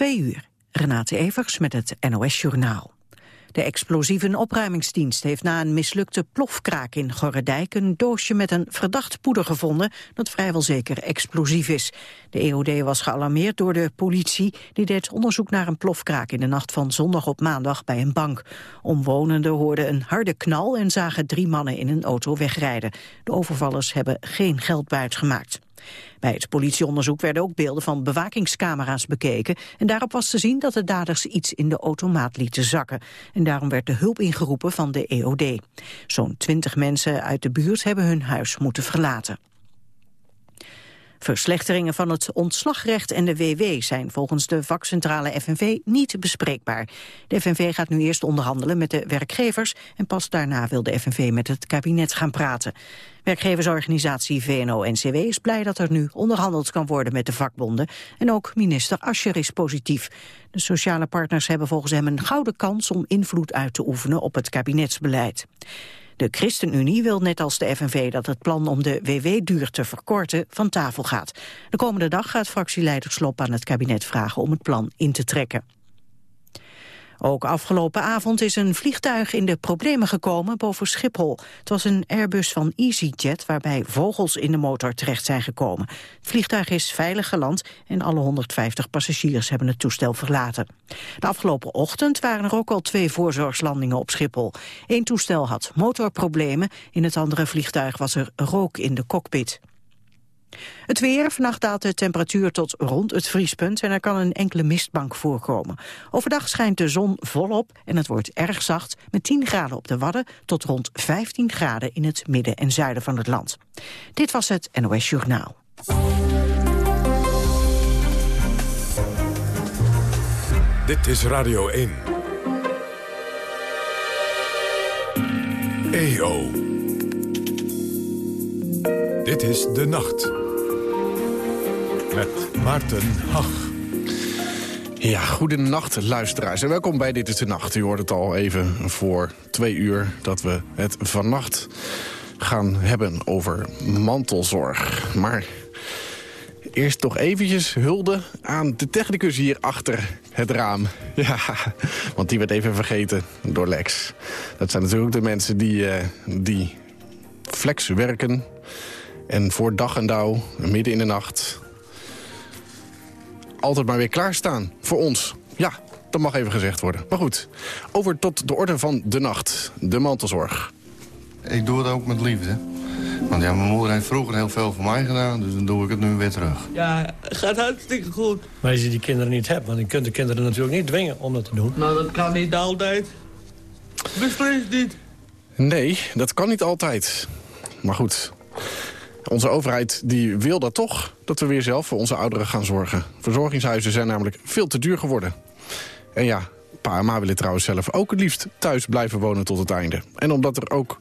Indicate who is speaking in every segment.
Speaker 1: Twee uur. Renate Evers met het NOS Journaal. De explosieve opruimingsdienst heeft na een mislukte plofkraak in Gorredijk een doosje met een verdacht poeder gevonden dat vrijwel zeker explosief is. De EOD was gealarmeerd door de politie die deed onderzoek naar een plofkraak in de nacht van zondag op maandag bij een bank. Omwonenden hoorden een harde knal en zagen drie mannen in een auto wegrijden. De overvallers hebben geen geld buitgemaakt. Bij het politieonderzoek werden ook beelden van bewakingscamera's bekeken en daarop was te zien dat de daders iets in de automaat lieten zakken. En daarom werd de hulp ingeroepen van de EOD. Zo'n twintig mensen uit de buurt hebben hun huis moeten verlaten. Verslechteringen van het ontslagrecht en de WW zijn volgens de vakcentrale FNV niet bespreekbaar. De FNV gaat nu eerst onderhandelen met de werkgevers en pas daarna wil de FNV met het kabinet gaan praten. Werkgeversorganisatie VNO-NCW is blij dat er nu onderhandeld kan worden met de vakbonden. En ook minister Ascher is positief. De sociale partners hebben volgens hem een gouden kans om invloed uit te oefenen op het kabinetsbeleid. De ChristenUnie wil net als de FNV dat het plan om de WW-duur te verkorten van tafel gaat. De komende dag gaat fractieleider Slop aan het kabinet vragen om het plan in te trekken. Ook afgelopen avond is een vliegtuig in de problemen gekomen boven Schiphol. Het was een Airbus van EasyJet waarbij vogels in de motor terecht zijn gekomen. Het vliegtuig is veilig geland en alle 150 passagiers hebben het toestel verlaten. De afgelopen ochtend waren er ook al twee voorzorgslandingen op Schiphol. Eén toestel had motorproblemen, in het andere vliegtuig was er rook in de cockpit. Het weer, vannacht daalt de temperatuur tot rond het vriespunt en er kan een enkele mistbank voorkomen. Overdag schijnt de zon volop en het wordt erg zacht met 10 graden op de Wadden tot rond 15 graden in het midden en zuiden van het land. Dit was het NOS Journaal.
Speaker 2: Dit is Radio 1. EO. Dit is De Nacht met Maarten Hach.
Speaker 3: Ja, goedenacht luisteraars en welkom bij Dit is de Nacht. U hoort het al even voor twee uur dat we het vannacht gaan hebben over mantelzorg. Maar eerst toch eventjes hulde aan de technicus hier achter het raam. Ja, want die werd even vergeten door Lex. Dat zijn natuurlijk de mensen die, uh, die flex werken... en voor dag en dauw, midden in de nacht altijd maar weer klaarstaan voor ons. Ja, dat mag even gezegd worden. Maar goed, over tot de orde van de nacht. De mantelzorg.
Speaker 4: Ik doe het ook met liefde. Want ja, mijn moeder heeft vroeger heel veel voor mij gedaan, dus dan doe ik het nu weer terug.
Speaker 5: Ja, het gaat hartstikke goed.
Speaker 6: Maar als je die kinderen niet hebt, want je kunt de kinderen natuurlijk niet dwingen om dat te doen.
Speaker 5: Nou, dat kan niet altijd. Beslist niet.
Speaker 3: Nee, dat kan niet altijd. Maar goed, onze overheid die wil dat toch, dat we weer zelf voor onze ouderen gaan zorgen. Verzorgingshuizen zijn namelijk veel te duur geworden. En ja, pa en ma willen trouwens zelf ook het liefst thuis blijven wonen tot het einde. En omdat er ook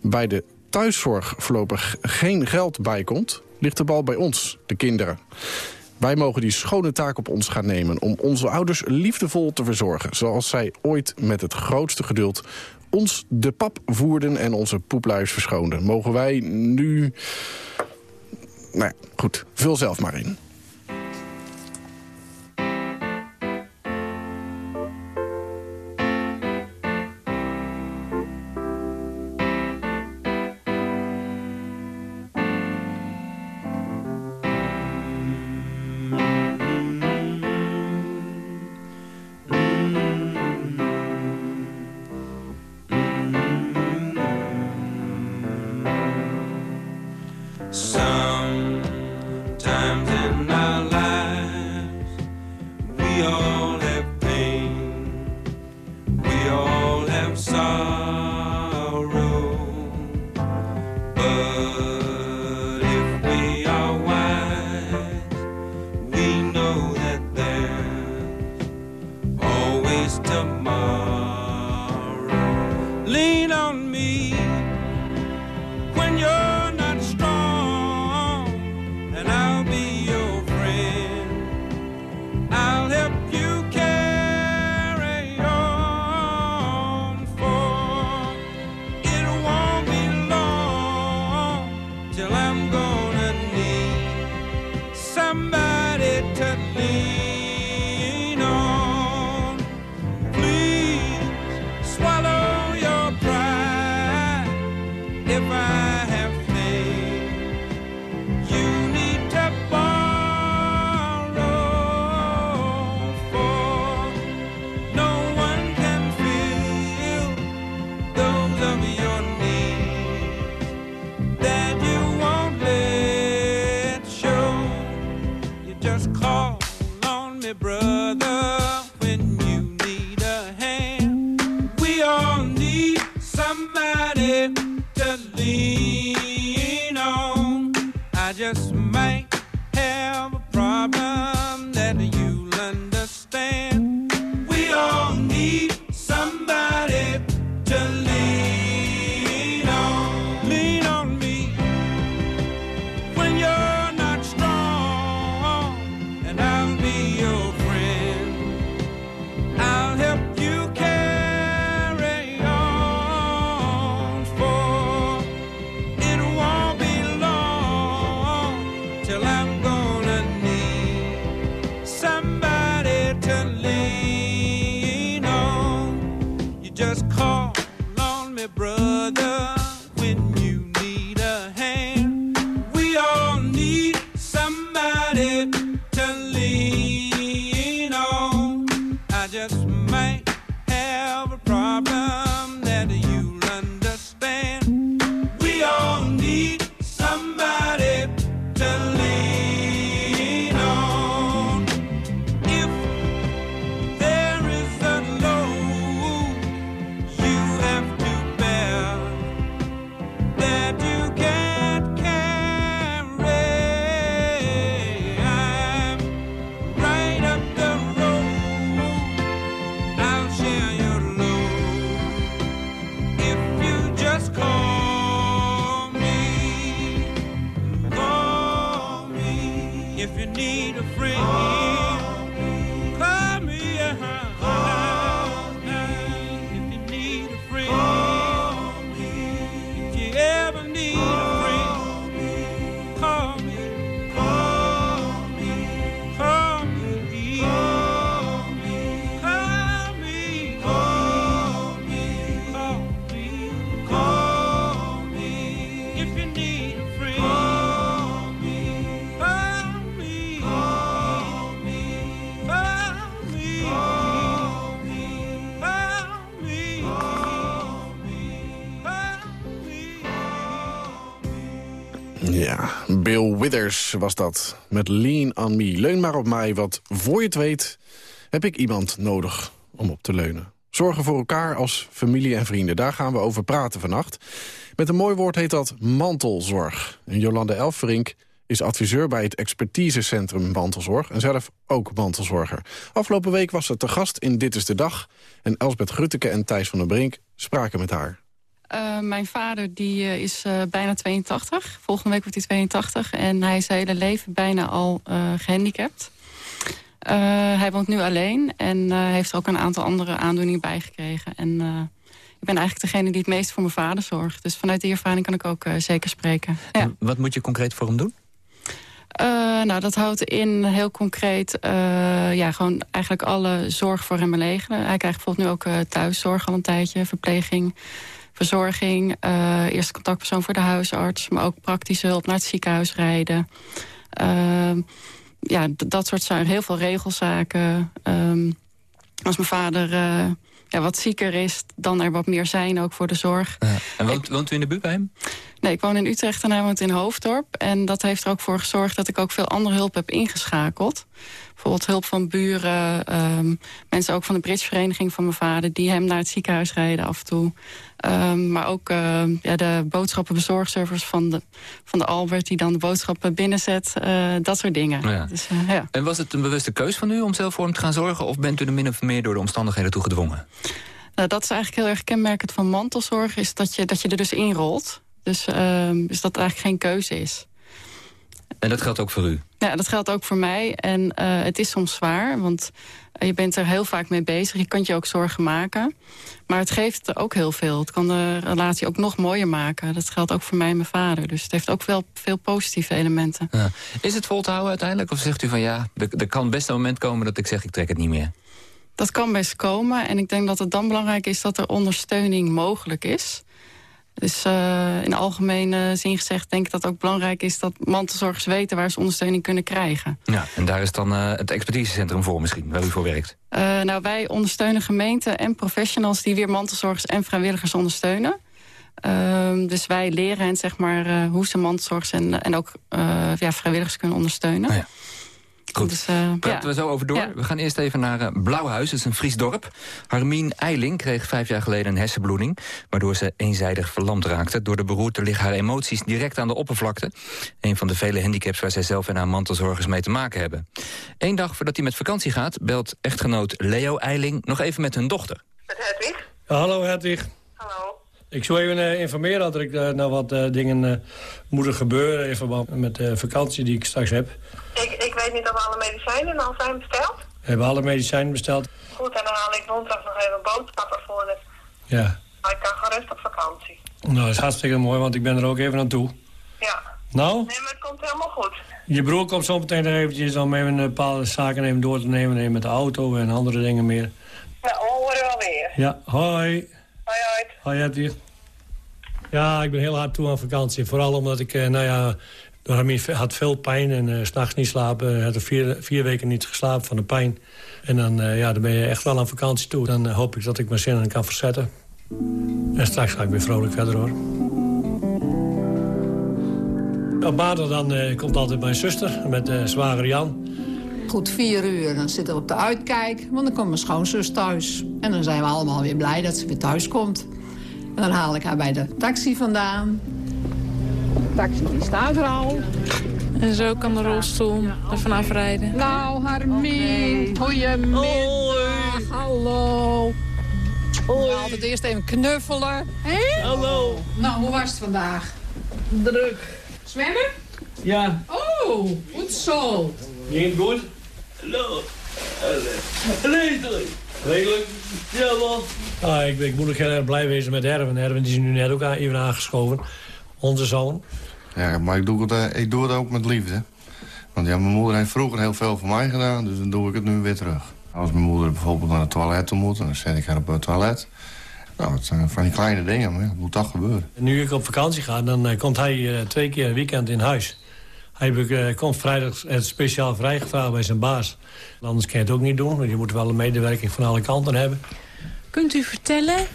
Speaker 3: bij de thuiszorg voorlopig geen geld bij komt... ligt de bal bij ons, de kinderen. Wij mogen die schone taak op ons gaan nemen om onze ouders liefdevol te verzorgen. Zoals zij ooit met het grootste geduld ons de pap voerden en onze poepluis verschoonden. Mogen wij nu... Nou ja, goed, vul zelf maar in.
Speaker 7: To
Speaker 3: Withers was dat. Met Lean on Me. Leun maar op mij, want voor je het weet... heb ik iemand nodig om op te leunen. Zorgen voor elkaar als familie en vrienden. Daar gaan we over praten vannacht. Met een mooi woord heet dat mantelzorg. En Jolande Elfverink is adviseur bij het expertisecentrum Mantelzorg... en zelf ook mantelzorger. Afgelopen week was ze te gast in Dit is de Dag... en Elsbeth Grutteke en Thijs van der Brink spraken met haar.
Speaker 8: Uh, mijn vader die, uh, is uh, bijna 82. Volgende week wordt hij 82. En hij is zijn hele leven bijna al gehandicapt. hij woont nu alleen en heeft er ook een aantal andere aandoeningen bijgekregen. En ik ben eigenlijk degene die het meest voor mijn vader zorgt. Dus vanuit die ervaring kan ik ook zeker spreken. Ja.
Speaker 9: Wat moet je concreet voor hem doen?
Speaker 8: nou, dat houdt in heel concreet ja, gewoon eigenlijk alle zorg voor hem regelen. Hij krijgt bijvoorbeeld nu ook thuiszorg al een tijdje, verpleging verzorging, uh, eerste contactpersoon voor de huisarts... maar ook praktische hulp naar het ziekenhuis rijden. Uh, ja, dat soort zijn heel veel regelzaken. Um, als mijn vader uh, ja, wat zieker is, dan er wat meer zijn ook voor de zorg.
Speaker 9: Ja. En woont u in de buurt bij hem?
Speaker 8: Nee, ik woon in Utrecht en hij woont in Hoofddorp. En dat heeft er ook voor gezorgd dat ik ook veel andere hulp heb ingeschakeld. Bijvoorbeeld hulp van buren, um, mensen ook van de bridgevereniging van mijn vader... die hem naar het ziekenhuis rijden af en toe. Um, maar ook uh, ja, de boodschappenbezorgservice van de, van de Albert... die dan de boodschappen binnenzet, uh, dat soort dingen.
Speaker 9: Ja.
Speaker 8: Dus, uh, ja.
Speaker 9: En was het een bewuste keus van u om zelf voor hem te gaan zorgen... of bent u er min of meer door de omstandigheden toe gedwongen?
Speaker 8: Nou, dat is eigenlijk heel erg kenmerkend van mantelzorg... is dat je, dat je er dus inrolt. Dus, dus dat het eigenlijk geen keuze is.
Speaker 9: En dat geldt ook voor u?
Speaker 8: Ja, dat geldt ook voor mij. En uh, het is soms zwaar, want je bent er heel vaak mee bezig. Je kunt je ook zorgen maken. Maar het geeft ook heel veel. Het kan de relatie ook nog mooier maken. Dat geldt ook voor mij en mijn vader. Dus het heeft ook wel veel positieve elementen.
Speaker 9: Ja. Is het vol te houden uiteindelijk? Of zegt u van ja, er, er kan best een moment komen dat ik zeg ik trek het niet meer?
Speaker 8: Dat kan best komen. En ik denk dat het dan belangrijk is dat er ondersteuning mogelijk is. Dus uh, in algemene zin gezegd denk ik dat het ook belangrijk is... dat mantelzorgers weten waar ze ondersteuning kunnen krijgen.
Speaker 9: Ja, en daar is dan uh, het expertisecentrum voor misschien, waar u voor werkt?
Speaker 8: Uh, nou, wij ondersteunen gemeenten en professionals... die weer mantelzorgers en vrijwilligers ondersteunen. dus wij leren hen zeg maar, hoe ze mantelzorgers en, en ook ja, vrijwilligers kunnen ondersteunen.
Speaker 9: Oh ja. Goed,
Speaker 8: Dus, eh,
Speaker 9: praten
Speaker 8: ja.
Speaker 9: we zo over door.
Speaker 8: Ja.
Speaker 9: We gaan eerst even naar eh, Blauwhuis, dat is een Fries dorp. Harmien Eiling kreeg vijf jaar geleden een hersenbloeding... waardoor ze eenzijdig verlamd raakte. Door de beroerte liggen haar emoties direct aan de oppervlakte. Een van de vele handicaps waar zij zelf en haar mantelzorgers mee te maken hebben. Eén dag voordat hij met vakantie gaat... belt echtgenoot Leo Eiling nog even met hun dochter.
Speaker 10: Met Hedwig?
Speaker 6: Hallo Hedwig. Ik zou even eh, informeren dat er eh, nou wat eh, dingen eh, moeten gebeuren... in verband met de vakantie die ik straks heb.
Speaker 10: Ik, ik weet niet of alle medicijnen al zijn besteld.
Speaker 6: We hebben alle medicijnen besteld.
Speaker 10: Goed, en dan haal ik woensdag nog even boodschappen voor de...
Speaker 6: Ja,
Speaker 10: Maar ik kan gerust op vakantie.
Speaker 6: nou dat is hartstikke mooi, want ik ben er ook even aan toe.
Speaker 10: Ja.
Speaker 6: Nou,
Speaker 10: Nee, maar het komt helemaal goed.
Speaker 6: je broer komt zo meteen nog eventjes om even een bepaalde zaken even door te nemen... met de auto en andere dingen meer.
Speaker 10: Ja, we horen wel weer.
Speaker 6: Ja, hoi. Hedwig. Ja, ik ben heel hard toe aan vakantie. Vooral omdat ik, eh, nou ja, door had veel pijn en eh, s s'nachts niet slapen. Had er vier, vier weken niet geslapen van de pijn. En dan, eh, ja, dan ben je echt wel aan vakantie toe. Dan eh, hoop ik dat ik mijn zinnen kan verzetten. En straks ga ik weer vrolijk verder hoor. Op maandag dan eh, komt altijd mijn zuster met eh zwager Jan.
Speaker 11: Goed vier uur, dan zitten we op de uitkijk, want dan komt mijn schoonzus thuis. En dan zijn we allemaal weer blij dat ze weer thuis komt. En dan haal ik haar bij de taxi vandaan. De taxi die staat er al.
Speaker 12: En zo kan de rolstoel er vanaf rijden.
Speaker 11: Nou, Harmie, goeiemiddag, hallo. Oh, altijd eerst even knuffelen. Hé?
Speaker 5: Hallo.
Speaker 11: Nou, hoe was het vandaag?
Speaker 5: Druk.
Speaker 11: Zwemmen?
Speaker 5: Ja.
Speaker 11: Oh, goed zo.
Speaker 6: Ging goed?
Speaker 5: Hallo. Redelijk.
Speaker 6: Redelijk?
Speaker 5: Ja, man.
Speaker 6: Ah, ik, ik moet ook heel erg blij wezen met Erwin. Erwin die is nu net ook aan- even aangeschoven. Onze zoon.
Speaker 4: Ja, maar ik doe, het, eh, ik doe het ook met liefde. Want ja, mijn moeder heeft vroeger heel veel voor mij gedaan, dus dan doe ik het nu weer terug. Als mijn moeder bijvoorbeeld naar het toilet toe moet, dan zet ik haar op het toilet. Nou, het zijn van die kleine dingen, maar het moet toch gebeuren.
Speaker 6: En nu ik op vakantie ga, dan eh, komt hij eh, twee keer een weekend in huis. Hij komt vrijdag het speciaal vrijgevraagd bij zijn baas. Anders kan je het ook niet doen, want je moet wel een medewerking van alle kanten hebben.
Speaker 12: Kunt u vertellen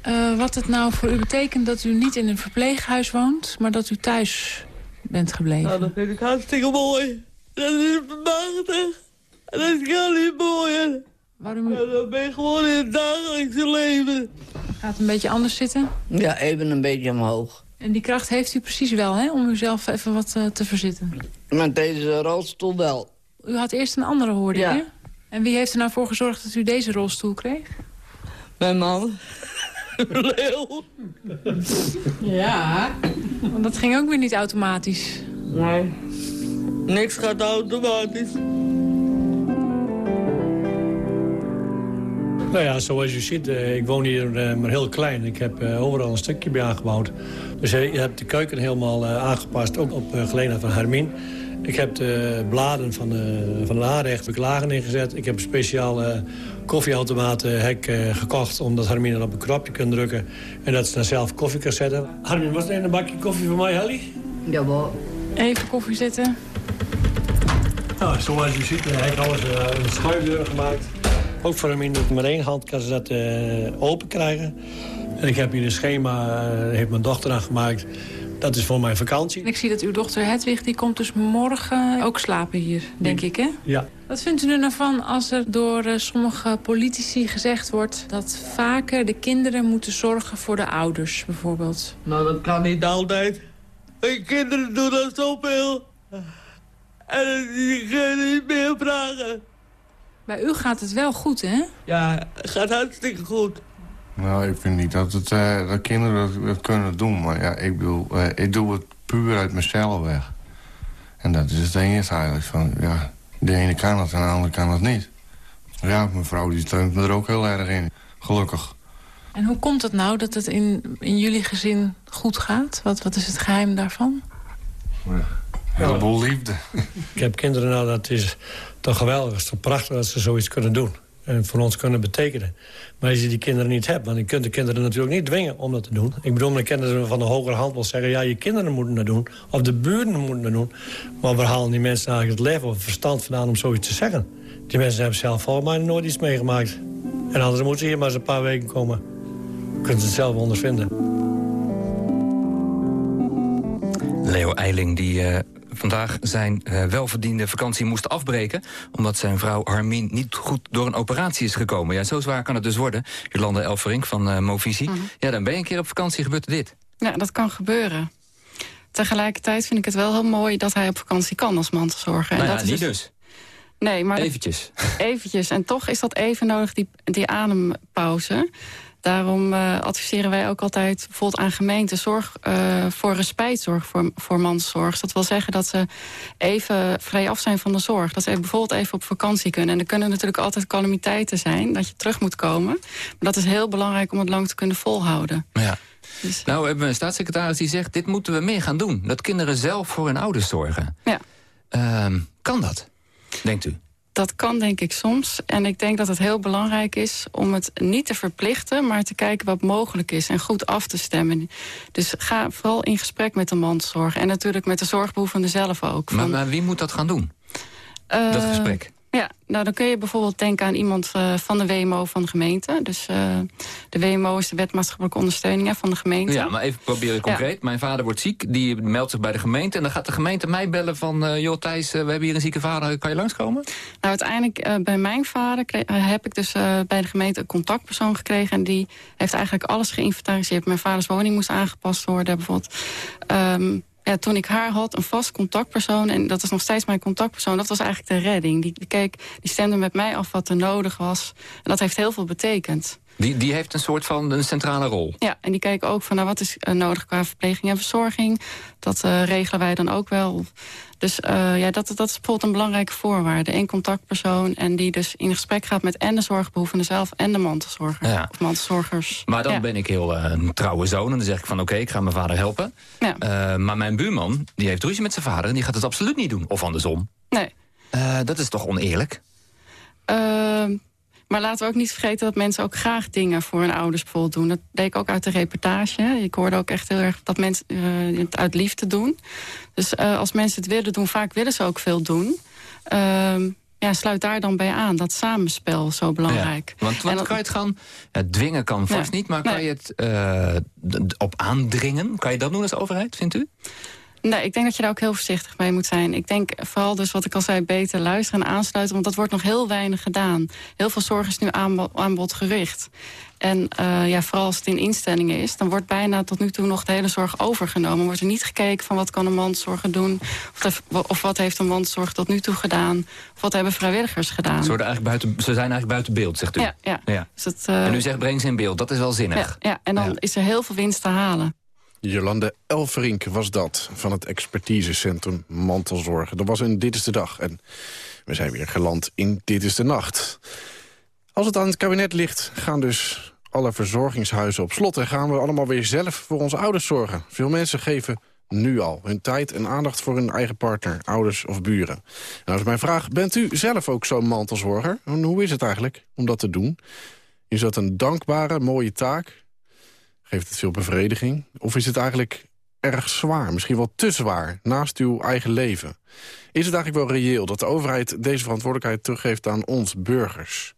Speaker 12: eh, wat het nou voor u betekent dat u niet in een verpleeghuis woont... maar dat u thuis bent gebleven?
Speaker 5: Nou, dat vind ik hartstikke mooi. Dat is prachtig. Dat kan niet mooier.
Speaker 12: Waarom?
Speaker 5: Ja, dan ben je gewoon in het dagelijkse leven.
Speaker 12: Gaat een beetje anders zitten?
Speaker 13: Ja, even een beetje omhoog.
Speaker 12: En die kracht heeft u precies wel, hè? Om uzelf even wat eh, te verzitten.
Speaker 13: Met deze rolstoel wel.
Speaker 12: U had eerst een andere, hoorde
Speaker 13: Ja.
Speaker 12: En wie heeft er nou voor gezorgd dat u deze rolstoel kreeg?
Speaker 13: Mijn man.
Speaker 5: Leo.
Speaker 12: Ja. Want dat ging ook weer niet automatisch.
Speaker 13: Nee.
Speaker 5: Niks gaat automatisch.
Speaker 6: Nou ja, zoals u ziet, eh, ik woon hier eh, maar heel klein. Ik heb eh, overal een stukje bij aangebouwd. Dus eh, je hebt de keuken helemaal eh, aangepast, ook op gelegenheid van Hermien. Ik heb de bladen van, de van de aanrecht beklagen neergezet. Ik heb een speciaal eh, koffieautomatenhek eh, gekocht... omdat Hermine er op een knopje kan drukken... en dat ze dan zelf koffie kan zetten. Hermine, was er een bakje koffie voor mij, Helly?
Speaker 11: Jawel.
Speaker 12: Even koffie zetten.
Speaker 6: Nou, zoals u ziet, hij heeft alles uh, een schuifdeur gemaakt. Ook voor hem in dat met één hand kan ze dat uh, open krijgen. En ik heb hier een schema, uh, heeft mijn dochter aan gemaakt. Dat is voor mijn vakantie.
Speaker 12: En ik zie dat uw dochter Hedwig, die komt dus morgen ook slapen hier, denk ik, hè?
Speaker 6: Ja.
Speaker 12: Wat vindt u er nou van als er door uh, sommige politici gezegd wordt... dat vaker de kinderen moeten zorgen voor de ouders, bijvoorbeeld?
Speaker 5: Nou, dat kan niet altijd. Mijn kinderen doen dat zoveel. En die kunnen niet meer vragen.
Speaker 12: Bij u gaat het wel goed, hè?
Speaker 5: Ja, het gaat hartstikke goed.
Speaker 4: Nou, ik vind niet dat, het, uh, dat kinderen dat, dat, kunnen doen. Maar ja, ik bedoel, uh, ik doe het puur uit mezelf weg. En dat is het enige eigenlijk. Van, ja, de ene kan het en de andere kan het niet. Ja, mijn vrouw die steunt me er ook heel erg in. Gelukkig.
Speaker 12: En hoe komt het nou dat het in, in jullie gezin goed gaat? Wat, wat is het geheim daarvan?
Speaker 4: Ja, een heleboel liefde.
Speaker 6: Ik heb kinderen, nou, dat is toch geweldig. Het is toch prachtig dat ze zoiets kunnen doen. En voor ons kunnen betekenen. Maar als je die kinderen niet hebt... want je kunt de kinderen natuurlijk niet dwingen om dat te doen. Ik bedoel, kennen ze van de hogere hand wel zeggen... ja, je kinderen moeten dat doen. Of de buren moeten dat doen. Maar waar halen die mensen eigenlijk het lef of het verstand vandaan om zoiets te zeggen? Die mensen hebben zelf volgens mij nooit iets meegemaakt. En anders moeten ze hier maar eens een paar weken komen. Kunnen ze het zelf ondervinden.
Speaker 9: Leo Eiling die uh, vandaag zijn eh, welverdiende vakantie moest afbreken... omdat zijn vrouw Harmien niet goed door een operatie is gekomen. Ja, zo zwaar kan het dus worden. Jolanda Elverink van eh Movisie.
Speaker 8: Mhm.
Speaker 9: Ja, dan ben je een keer op vakantie, gebeurt dit.
Speaker 8: Ja, dat kan gebeuren. Tegelijkertijd vind ik het wel heel mooi dat hij op vakantie kan als mantelzorger.
Speaker 9: nou
Speaker 8: en
Speaker 9: ja,
Speaker 8: dat is
Speaker 9: niet dus.
Speaker 8: Nee, maar
Speaker 9: Eventjes.
Speaker 8: eventjes. En toch is dat even nodig, die, die adempauze. Daarom eh, adviseren wij ook altijd bijvoorbeeld aan gemeenten... zorg eh, voor respijtzorg voor, voor manszorg. Dus dat wil zeggen dat ze even vrij af zijn van de zorg. Dat ze bijvoorbeeld even op vakantie kunnen. En er kunnen natuurlijk altijd calamiteiten zijn... dat je terug moet komen. Maar dat is heel belangrijk om het lang te kunnen volhouden.
Speaker 9: Ja. Nou, we hebben een staatssecretaris die zegt... dit moeten we meer gaan doen. Dat kinderen zelf voor hun ouders zorgen.
Speaker 8: Ja.
Speaker 9: Ehm, kan dat, denkt u?
Speaker 8: Dat kan denk ik soms. En ik denk dat het heel belangrijk is om het niet te verplichten... maar te kijken wat mogelijk is en goed af te stemmen. Dus ga vooral in gesprek met de mandzorg. En natuurlijk met de zorgbehoevende zelf ook.
Speaker 9: Maar,
Speaker 8: Van,
Speaker 9: maar wie moet dat gaan doen?
Speaker 8: eh,
Speaker 9: dat gesprek?
Speaker 8: Ja, nou dan kun je bijvoorbeeld denken aan iemand eh, van de WMO van de gemeente. Dus eh, de WMO is de wet maatschappelijke ondersteuning hè, van de gemeente.
Speaker 9: Ja, maar even proberen concreet. Mijn vader wordt ziek, die meldt zich bij de gemeente... en dan gaat de gemeente mij bellen van... eh, joh Thijs, we hebben hier een zieke vader, kan je langskomen?
Speaker 8: Nou, uiteindelijk bij mijn vader kreeg- heb ik dus bij de gemeente een contactpersoon gekregen. En die heeft eigenlijk alles geïnventariseerd. Mijn vaders woning moest aangepast worden bijvoorbeeld. Ehm, ja, toen ik haar had, een vast contactpersoon... en dat is nog steeds mijn contactpersoon, dat was eigenlijk de redding. Die, die, keek, die stemde met mij af wat er nodig was. En dat heeft heel veel betekend.
Speaker 9: Die, die heeft een soort van een centrale rol.
Speaker 8: Ja, en die keek ook van nou, wat is eh, nodig qua verpleging en verzorging. Dat eh, regelen wij dan ook wel. Dus eh, ja, dat, dat is bijvoorbeeld een belangrijke voorwaarde. Eén contactpersoon en die dus in gesprek gaat met en de zorgbehoevende zelf en de mantelzorger.
Speaker 9: Ja.
Speaker 8: Of mantelzorgers.
Speaker 9: Maar dan
Speaker 8: Ja.
Speaker 9: ben ik heel een trouwe zoon en dan zeg ik van... oké, ik ga mijn vader helpen.
Speaker 8: Ja.
Speaker 9: Maar mijn buurman, die heeft ruzie met zijn vader... en die gaat het absoluut niet doen. Of andersom.
Speaker 8: Nee.
Speaker 9: Dat is toch oneerlijk?
Speaker 8: Maar laten we ook niet vergeten dat mensen ook graag dingen voor hun ouders bijvoorbeeld doen. Dat deed ik ook uit de reportage. Ik hoorde ook echt heel erg dat mensen eh, het uit liefde doen. Dus eh, als mensen het willen doen, vaak willen ze ook veel doen. Ehm, ja, sluit daar dan bij aan. Dat samenspel zo belangrijk.
Speaker 9: Ja, want
Speaker 8: En
Speaker 9: want
Speaker 8: dat-
Speaker 9: kan je het gaan... Ja, dwingen kan vast
Speaker 8: Nee.
Speaker 9: niet, maar kan je het eh, op aandringen? Kan je dat doen als overheid, vindt u?
Speaker 8: Nee, ik denk dat je daar ook heel voorzichtig mee moet zijn. Ik denk vooral dus wat ik al zei, beter luisteren en aansluiten. Want dat wordt nog heel weinig gedaan. Heel veel zorg is nu aanbod, aanbodgericht. En eh, ja, vooral als het in instellingen is... dan wordt bijna tot nu toe nog de hele zorg overgenomen. Wordt er niet gekeken van wat kan een mandzorger doen... of, of wat heeft een mandzorg tot nu toe gedaan... of wat hebben vrijwilligers gedaan.
Speaker 9: Ze, worden eigenlijk buiten, ze zijn eigenlijk buiten beeld, zegt u.
Speaker 8: Ja, ja. Dus dat, eh,
Speaker 9: En u zegt breng ze in beeld, dat is wel zinnig.
Speaker 8: ja, ja, en dan is er heel veel winst te halen.
Speaker 3: Jolande Elverink was dat, van het expertisecentrum Mantelzorgen. Dat was een Dit is de Dag en we zijn weer geland in Dit is de Nacht. Als het aan het kabinet ligt, gaan dus alle verzorgingshuizen op slot... en gaan we allemaal weer zelf voor onze ouders zorgen. Veel mensen geven nu al hun tijd en aandacht voor hun eigen partner, ouders of buren. Nou is mijn vraag, bent u zelf ook zo'n mantelzorger? En hoe is het eigenlijk om dat te doen? Is dat een dankbare, mooie taak? Geeft het veel bevrediging? Of is het eigenlijk erg zwaar, misschien wel te zwaar, naast uw eigen leven? Is het eigenlijk wel reëel dat de overheid deze verantwoordelijkheid teruggeeft aan ons burgers?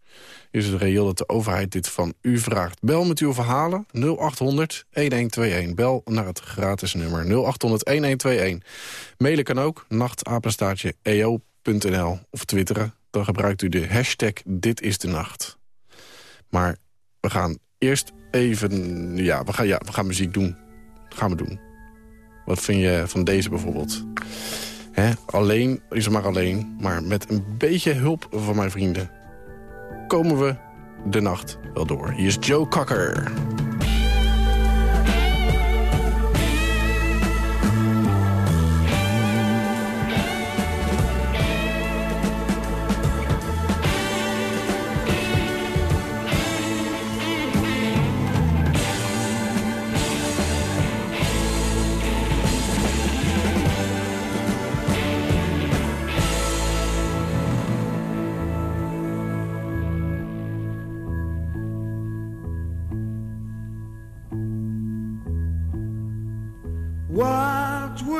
Speaker 3: Is het reëel dat de overheid dit van u vraagt? Bel met uw verhalen 0800 1121. Bel naar het gratis nummer 0800 1121. Mailen kan ook, nachtapenstaartje eo.nl of twitteren. Dan gebruikt u de hashtag Dit is de Nacht. Maar we gaan eerst even... Ja, we gaan, ja, we gaan muziek doen. Gaan we doen. Wat vind je van deze bijvoorbeeld? Alleen is er maar alleen, maar met een beetje hulp van mijn vrienden... komen we de nacht wel door. Hier is Joe Cocker.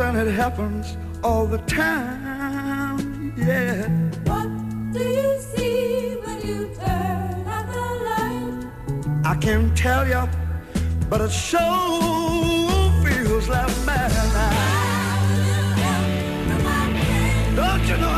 Speaker 14: I'm
Speaker 7: it
Speaker 14: happens all the time. Yeah.
Speaker 7: What do you see when you turn out the light?
Speaker 14: I can't tell you, but it sure feels like madness. Don't you know